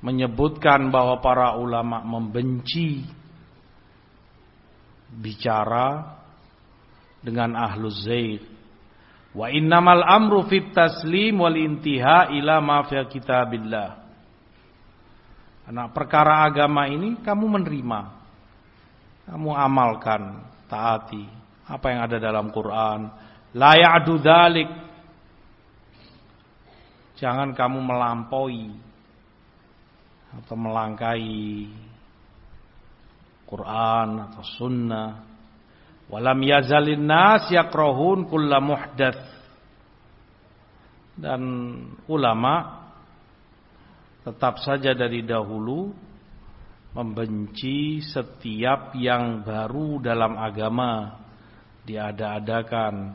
menyebutkan bahwa para ulama membenci bicara dengan ahlu zaid. Wa innamal amru fit taslim wal intiha ila ma fi kitabillah. Karena perkara agama ini kamu menerima. Kamu amalkan, taati apa yang ada dalam Quran. La ya'du dzalik. Jangan kamu melampaui atau melangkai Quran atau sunnah. Walam yazalin nas yakrahun kulla muhdats. Dan ulama tetap saja dari dahulu membenci setiap yang baru dalam agama diada-adakan.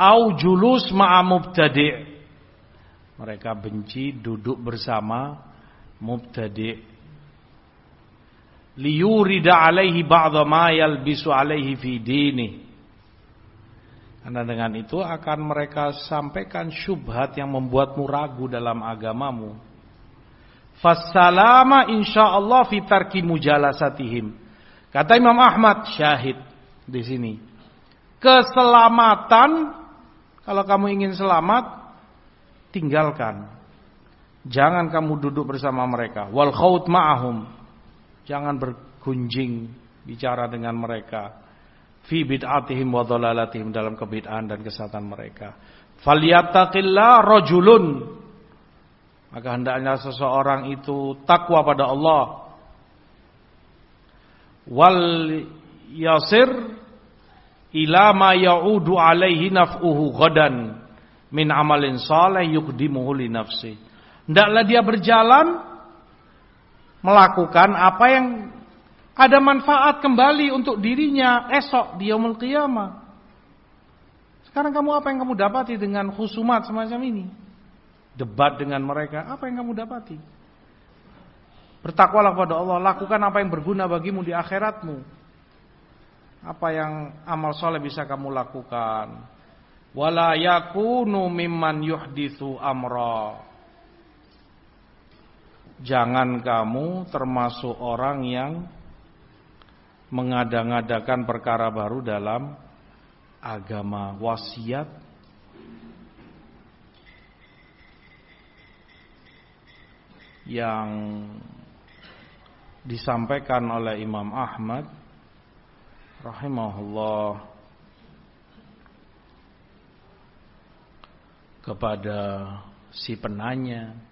Au julus ma'a mubtadi' Mereka benci duduk bersama mubtadi' liyurida alaihi ba'dha ma yalbisu alaihi fi dini. Karena dengan itu akan mereka sampaikan syubhat yang membuatmu ragu dalam agamamu. Fassalama insyaallah fi tarki mujalasatihim. Kata Imam Ahmad syahid. di sini. Keselamatan kalau kamu ingin selamat tinggalkan. Jangan kamu duduk bersama mereka. Wal khaut ma'ahum. Jangan bergunjing bicara dengan mereka. Fi bid'atihim wa dhalalatihim dalam kebid'ahan dan kesatan mereka. Falyattaqillah rajulun. Maka hendaknya seseorang itu takwa pada Allah. Wal yasir ila ma ya'udu alaihi naf'uhu ghadan min amalin saleh yukdimuhu li nafsi. Hendaklah dia berjalan melakukan apa yang ada manfaat kembali untuk dirinya esok di yaumul qiyamah. Sekarang kamu apa yang kamu dapati dengan khusumat semacam ini? Debat dengan mereka, apa yang kamu dapati? Bertakwalah kepada Allah, lakukan apa yang berguna bagimu di akhiratmu. Apa yang amal soleh bisa kamu lakukan? Wala yakunu mimman yuhdithu amra. Jangan kamu termasuk orang yang mengada-ngadakan perkara baru dalam agama. Wasiat yang disampaikan oleh Imam Ahmad rahimahullah kepada si penanya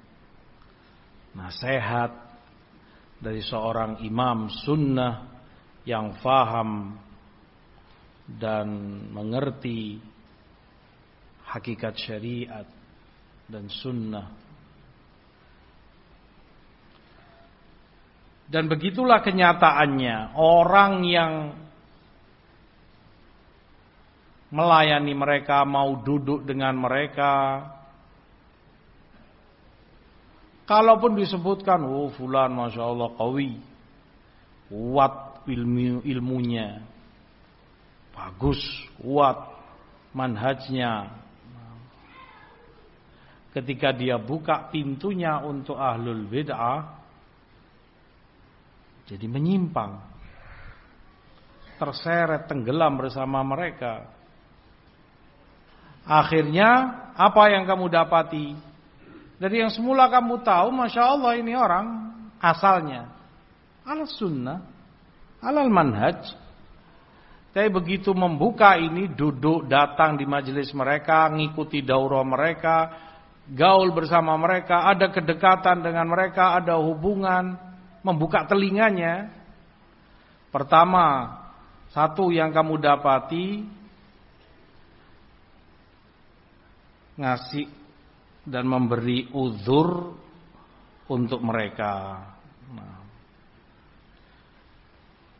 nasihat dari seorang imam sunnah yang faham dan mengerti hakikat syariat dan sunnah. Dan begitulah kenyataannya orang yang melayani mereka, mau duduk dengan mereka. Kalaupun disebutkan, oh fulan masya Allah kawi, kuat ilmu ilmunya, bagus, kuat manhajnya. Ketika dia buka pintunya untuk ahlul bid'ah, jadi menyimpang, terseret, tenggelam bersama mereka. Akhirnya apa yang kamu dapati? Dari yang semula kamu tahu, masya Allah ini orang asalnya al sunnah, alal manhaj, tapi begitu membuka ini duduk datang di majelis mereka, ngikuti daurah mereka, gaul bersama mereka, ada kedekatan dengan mereka, ada hubungan, membuka telinganya. Pertama, satu yang kamu dapati ngasih dan memberi uzur untuk mereka. Nah,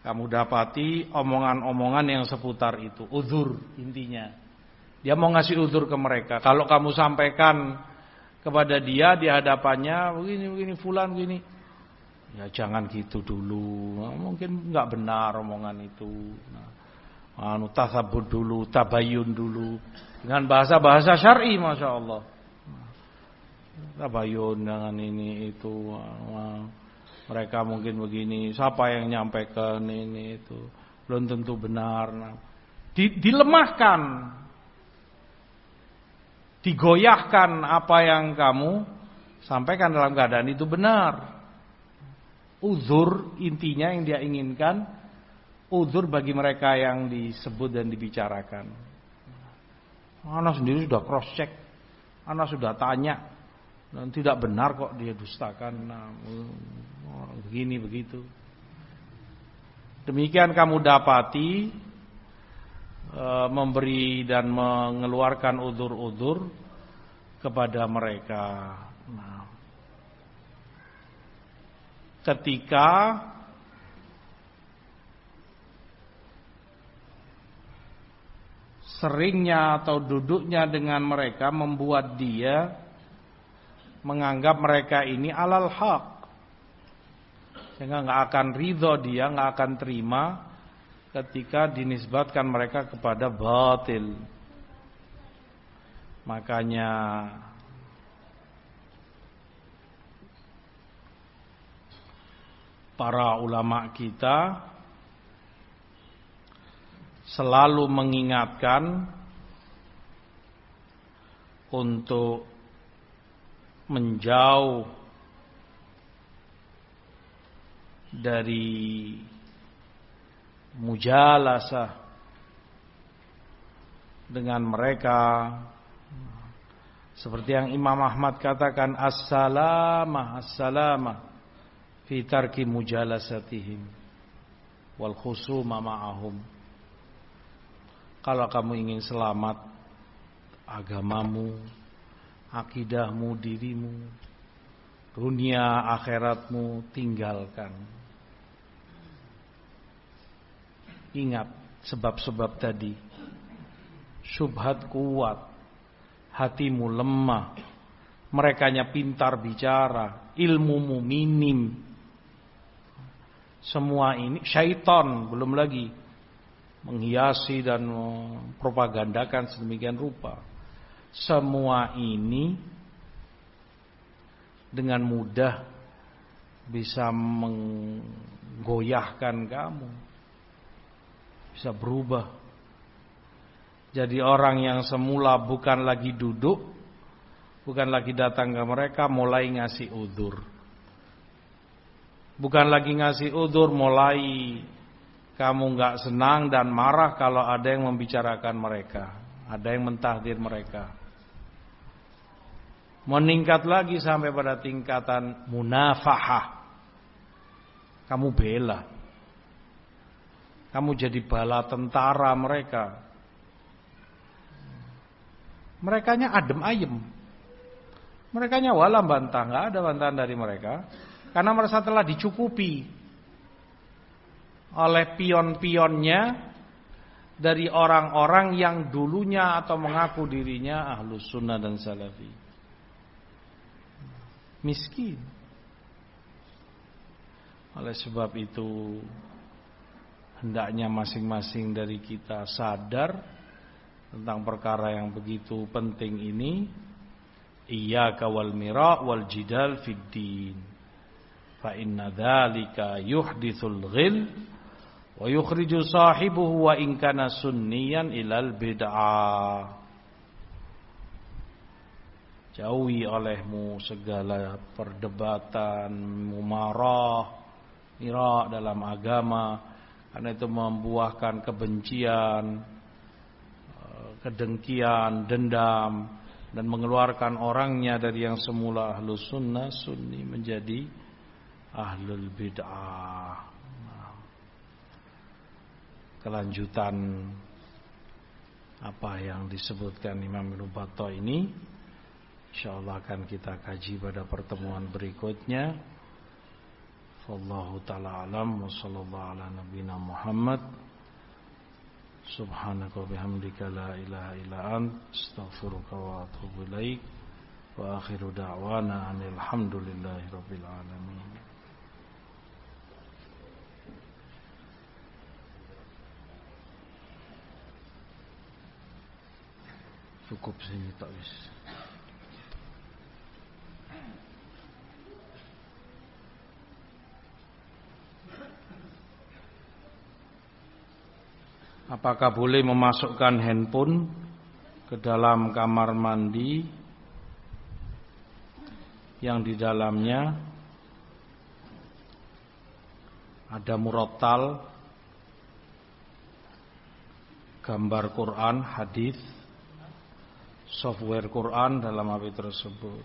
kamu dapati omongan-omongan yang seputar itu. Uzur intinya. Dia mau ngasih uzur ke mereka. Kalau kamu sampaikan kepada dia di hadapannya begini begini fulan begini. Ya jangan gitu dulu. Nah, mungkin nggak benar omongan itu. Nah, anu tasabut dulu, tabayun dulu dengan bahasa-bahasa syar'i Masya Allah. Tabayun dengan ini itu. Mereka mungkin begini, siapa yang nyampaikan ini itu belum tentu benar. Nah, di, dilemahkan, digoyahkan apa yang kamu sampaikan dalam keadaan itu benar. Uzur intinya yang dia inginkan, uzur bagi mereka yang disebut dan dibicarakan. Anak sendiri sudah cross check, anak sudah tanya, dan tidak benar kok dia dustakan. Nah, begini begitu. Demikian kamu dapati e, memberi dan mengeluarkan udur-udur kepada mereka. Nah, ketika seringnya atau duduknya dengan mereka membuat dia menganggap mereka ini alal haq sehingga nggak akan ridho dia, nggak akan terima ketika dinisbatkan mereka kepada batil. Makanya para ulama kita selalu mengingatkan untuk menjauh dari mujalasah dengan mereka. Seperti yang Imam Ahmad katakan as-salamah as-salamah fi tarki mujalasatihim wal khusuma ma'ahum. Kalau kamu ingin selamat agamamu akidahmu dirimu dunia akhiratmu tinggalkan Ingat sebab-sebab tadi. Subhat kuat. Hatimu lemah. Merekanya pintar bicara. Ilmumu minim. Semua ini syaitan belum lagi menghiasi dan mempropagandakan sedemikian rupa. Semua ini dengan mudah bisa menggoyahkan kamu bisa berubah. Jadi orang yang semula bukan lagi duduk, bukan lagi datang ke mereka, mulai ngasih udur. Bukan lagi ngasih udur, mulai kamu nggak senang dan marah kalau ada yang membicarakan mereka, ada yang mentahdir mereka. Meningkat lagi sampai pada tingkatan munafahah. Kamu bela. Kamu jadi bala tentara mereka. Merekanya adem ayem. Merekanya wala bantah, nggak ada bantahan dari mereka karena merasa telah dicukupi oleh pion-pionnya dari orang-orang yang dulunya atau mengaku dirinya ahlus sunnah dan salafi. Miskin. Oleh sebab itu hendaknya masing-masing dari kita sadar tentang perkara yang begitu penting ini. Iyyaka wal mira wal jidal fid din. Fa inna dzalika yuhditsul ghil wa yukhriju sahibuhu wa in kana sunniyan ilal bid'ah jauhi olehmu segala perdebatan mumarah mira dalam agama karena itu membuahkan kebencian, eh, kedengkian, dendam dan mengeluarkan orangnya dari yang semula ahlus sunnah sunni menjadi ahlul bid'ah. Nah, kelanjutan apa yang disebutkan Imam Ibnu Battah ini insyaallah akan kita kaji pada pertemuan berikutnya. Wallahu taala alam wa sallallahu ala nabiyyina Muhammad. Subhanaka wa bihamdika la ilaha illa ant astaghfiruka wa atubu ilaik. Wa akhiru da'wana alhamdulillahi rabbil alamin. Cukup sini tak bisa Apakah boleh memasukkan handphone ke dalam kamar mandi yang di dalamnya ada murotal gambar Quran, hadis, software Quran dalam HP tersebut.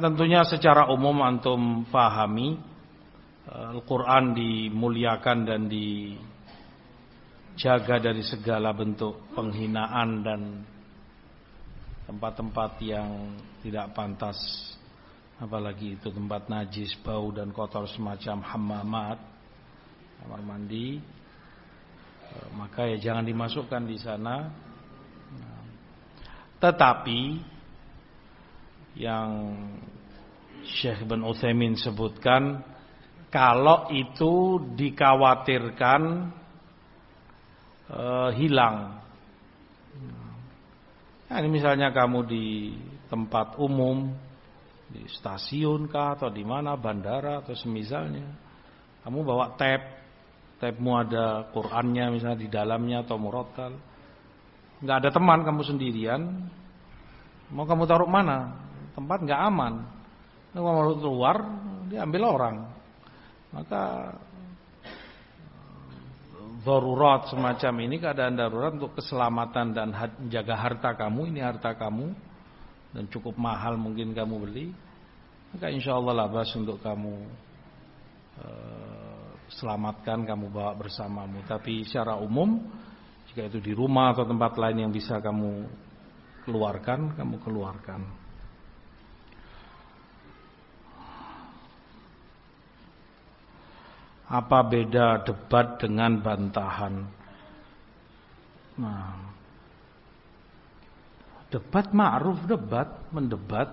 Tentunya secara umum antum pahami eh, Al-Quran dimuliakan dan di jaga dari segala bentuk penghinaan dan tempat-tempat yang tidak pantas. Apalagi itu tempat najis, bau dan kotor semacam hammamat kamar mandi. Eh, maka ya jangan dimasukkan di sana. Tetapi yang Syekh bin Utsaimin sebutkan kalau itu dikhawatirkan uh, hilang. Nah, ini misalnya kamu di tempat umum, di stasiun kah atau di mana bandara atau semisalnya, kamu bawa tab tabmu ada Qurannya misalnya di dalamnya atau murotal. Nggak ada teman kamu sendirian, mau kamu taruh mana? Tempat nggak aman. Kalau mau keluar, diambil orang. Maka darurat semacam ini keadaan darurat untuk keselamatan dan menjaga harta kamu ini harta kamu dan cukup mahal mungkin kamu beli maka insya Allah labas untuk kamu uh, selamatkan kamu bawa bersamamu. Tapi secara umum jika itu di rumah atau tempat lain yang bisa kamu keluarkan kamu keluarkan apa beda debat dengan bantahan nah Debat ma'ruf debat, mendebat,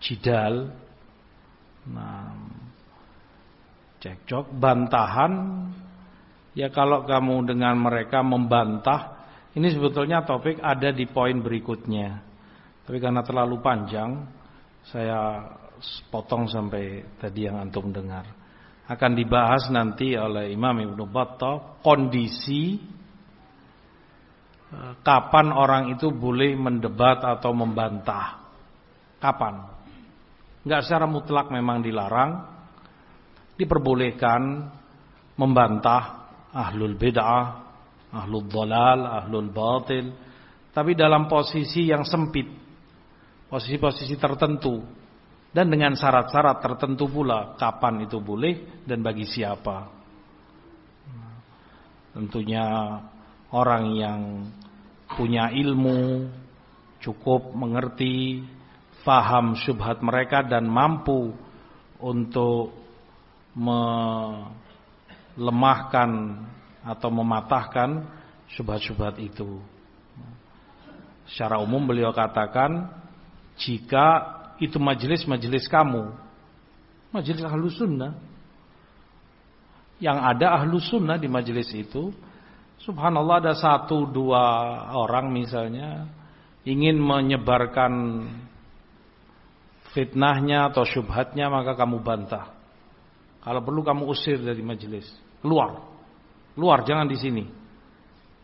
jidal. Nah, cekcok, bantahan. Ya kalau kamu dengan mereka membantah, ini sebetulnya topik ada di poin berikutnya. Tapi karena terlalu panjang, saya potong sampai tadi yang antum dengar. Akan dibahas nanti oleh Imam Ibnu Battah kondisi kapan orang itu boleh mendebat atau membantah. Kapan? Enggak secara mutlak memang dilarang. Diperbolehkan membantah ahlul bid'ah, ahlul dalal, ahlul batil. Tapi dalam posisi yang sempit. Posisi-posisi tertentu. Dan dengan syarat-syarat tertentu pula. Kapan itu boleh dan bagi siapa. Tentunya orang yang punya ilmu, cukup mengerti, faham syubhat mereka dan mampu untuk melemahkan atau mematahkan syubhat-syubhat itu. Secara umum beliau katakan jika itu majelis-majelis kamu, majelis ahlu sunnah, yang ada ahlu sunnah di majelis itu, Subhanallah ada satu dua orang misalnya ingin menyebarkan fitnahnya atau syubhatnya maka kamu bantah. Kalau perlu kamu usir dari majelis, keluar. Keluar jangan di sini.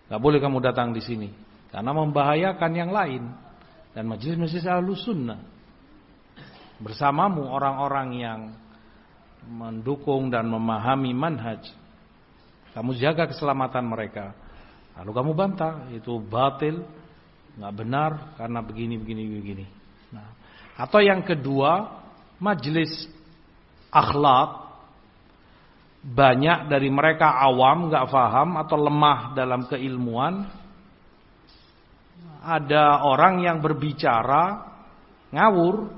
Gak boleh kamu datang di sini karena membahayakan yang lain. Dan majelis-majelis Ahlus Sunnah bersamamu orang-orang yang mendukung dan memahami manhaj kamu jaga keselamatan mereka. Lalu kamu bantah itu batil, nggak benar karena begini begini begini. Nah, atau yang kedua, majelis akhlak banyak dari mereka awam, nggak faham atau lemah dalam keilmuan. Ada orang yang berbicara ngawur,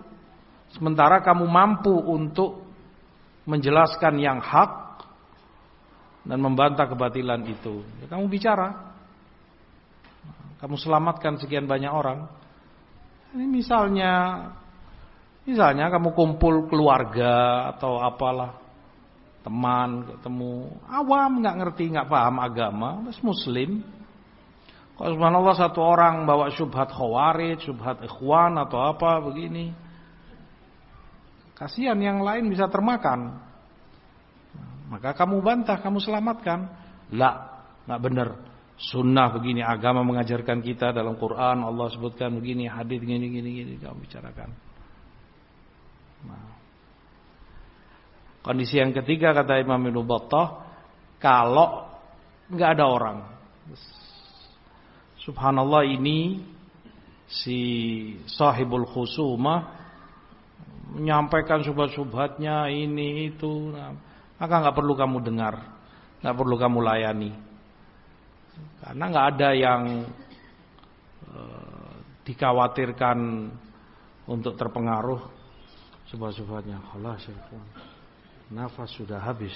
sementara kamu mampu untuk menjelaskan yang hak dan membantah kebatilan itu. Ya, kamu bicara. Kamu selamatkan sekian banyak orang. Ini misalnya misalnya kamu kumpul keluarga atau apalah teman ketemu awam nggak ngerti nggak paham agama, mas muslim. Kalau subhanallah satu orang bawa syubhat khawarij, syubhat ikhwan atau apa begini. Kasihan yang lain bisa termakan. Maka kamu bantah, kamu selamatkan. La, nggak benar. Sunnah begini, agama mengajarkan kita dalam Quran Allah sebutkan begini, hadis gini gini gini kamu bicarakan. Nah. Kondisi yang ketiga kata Imam Ibnu Battah, kalau nggak ada orang. Subhanallah ini si sahibul khusumah menyampaikan subhat-subhatnya ini itu. Nah, maka nggak perlu kamu dengar, nggak perlu kamu layani, karena nggak ada yang uh, dikhawatirkan untuk terpengaruh sebab-sebabnya. Allah nafas sudah habis.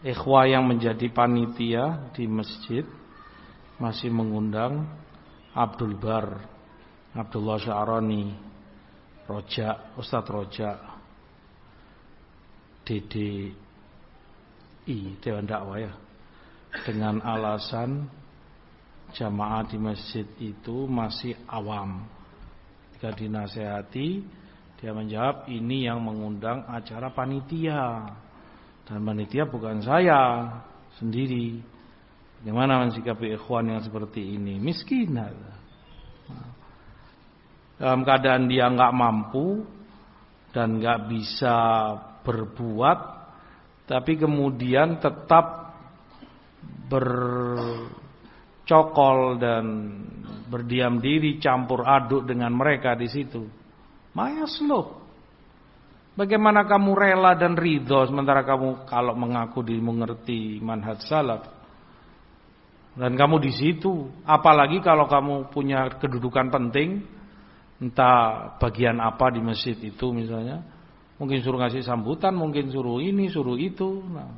Ikhwah yang menjadi panitia di masjid masih mengundang Abdul Bar Abdullah Sya'rani Roja Ustadz Roja DDI Dewan Dakwah ya dengan alasan jamaah di masjid itu masih awam jika dinasehati Dia menjawab ini yang mengundang acara panitia. Dan panitia bukan saya sendiri. Bagaimana mensikapi ikhwan yang seperti ini? Miskin. Dalam keadaan dia nggak mampu dan nggak bisa berbuat, tapi kemudian tetap bercokol dan berdiam diri campur aduk dengan mereka di situ. Mayasluh. Bagaimana kamu rela dan ridho sementara kamu kalau mengaku dirimu ngerti manhaj salaf. Dan kamu di situ, apalagi kalau kamu punya kedudukan penting, entah bagian apa di masjid itu misalnya, mungkin suruh ngasih sambutan, mungkin suruh ini, suruh itu. Nah,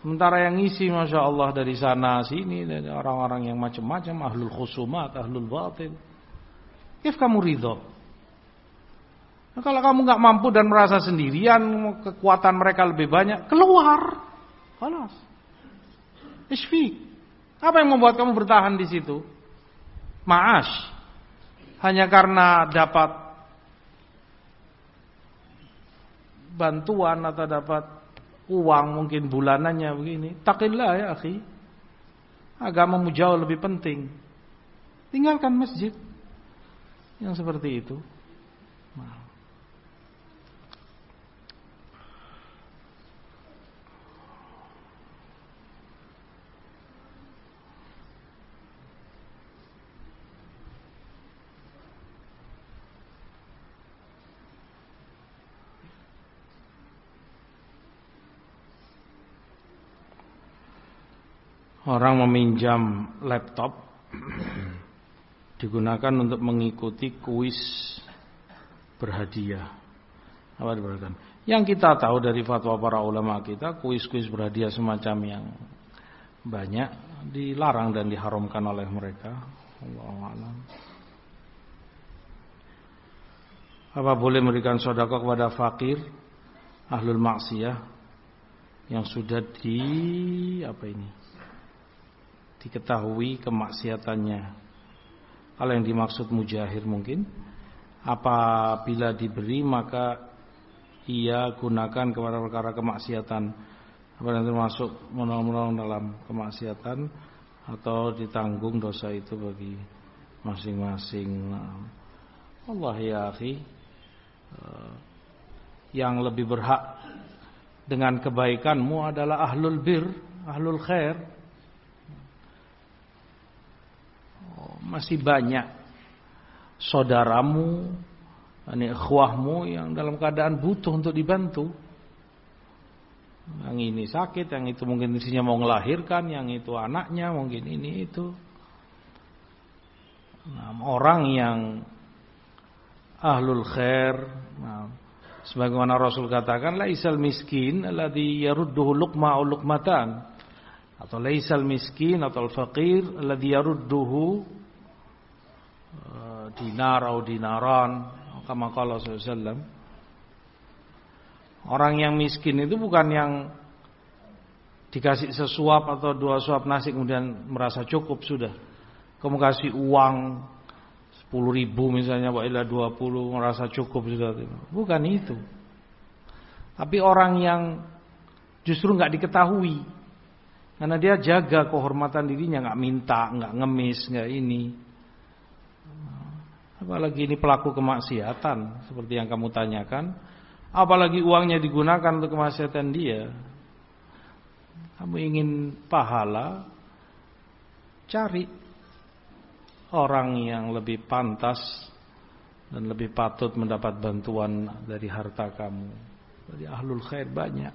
sementara yang ngisi masya Allah dari sana sini, dari orang-orang yang macam-macam, ahlul khusumat, ahlul batin. If kamu ridho, Nah, kalau kamu nggak mampu dan merasa sendirian, kekuatan mereka lebih banyak, keluar. Halas. Isfi. Apa yang membuat kamu bertahan di situ? Maas. Hanya karena dapat bantuan atau dapat uang mungkin bulanannya begini. Takillah ya akhi. Agamamu jauh lebih penting. Tinggalkan masjid. Yang seperti itu. Orang meminjam laptop digunakan untuk mengikuti kuis berhadiah. Apa diberikan? Yang kita tahu dari fatwa para ulama kita, kuis-kuis berhadiah semacam yang banyak dilarang dan diharamkan oleh mereka. Allah Apa boleh memberikan sodako kepada fakir, ahlul maksiyah yang sudah di apa ini? Diketahui kemaksiatannya. Kalau yang dimaksud mujahir mungkin apabila diberi maka ia gunakan kepada perkara kemaksiatan apa yang termasuk menolong-menolong dalam kemaksiatan atau ditanggung dosa itu bagi masing-masing. Allah ya akhi eh, yang lebih berhak dengan kebaikanmu adalah ahlul bir, ahlul khair, masih banyak saudaramu, ini ikhwahmu yang dalam keadaan butuh untuk dibantu. Yang ini sakit, yang itu mungkin isinya mau melahirkan, yang itu anaknya, mungkin ini itu. Nah, orang yang ahlul khair, nah, sebagaimana Rasul katakan, laisal miskin alladhi yarudduhu luqma luqmatan atau laisal miskin atau al-faqir alladhi yarudduhu dinar atau dinaran kama qala sallallahu Orang yang miskin itu bukan yang dikasih sesuap atau dua suap nasi kemudian merasa cukup sudah. Kamu kasih uang 10 ribu misalnya wa ila 20 merasa cukup sudah. Bukan itu. Tapi orang yang justru nggak diketahui karena dia jaga kehormatan dirinya, nggak minta, nggak ngemis, nggak ini. Apalagi ini pelaku kemaksiatan seperti yang kamu tanyakan. Apalagi uangnya digunakan untuk kemaksiatan dia. Kamu ingin pahala, cari orang yang lebih pantas dan lebih patut mendapat bantuan dari harta kamu. Dari ahlul khair banyak.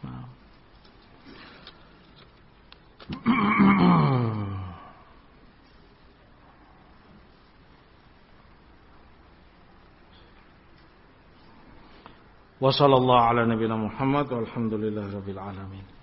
Nah. Wassalamualaikum warahmatullahi wabarakatuh. Muhammad walhamdulillahi rabbil alamin.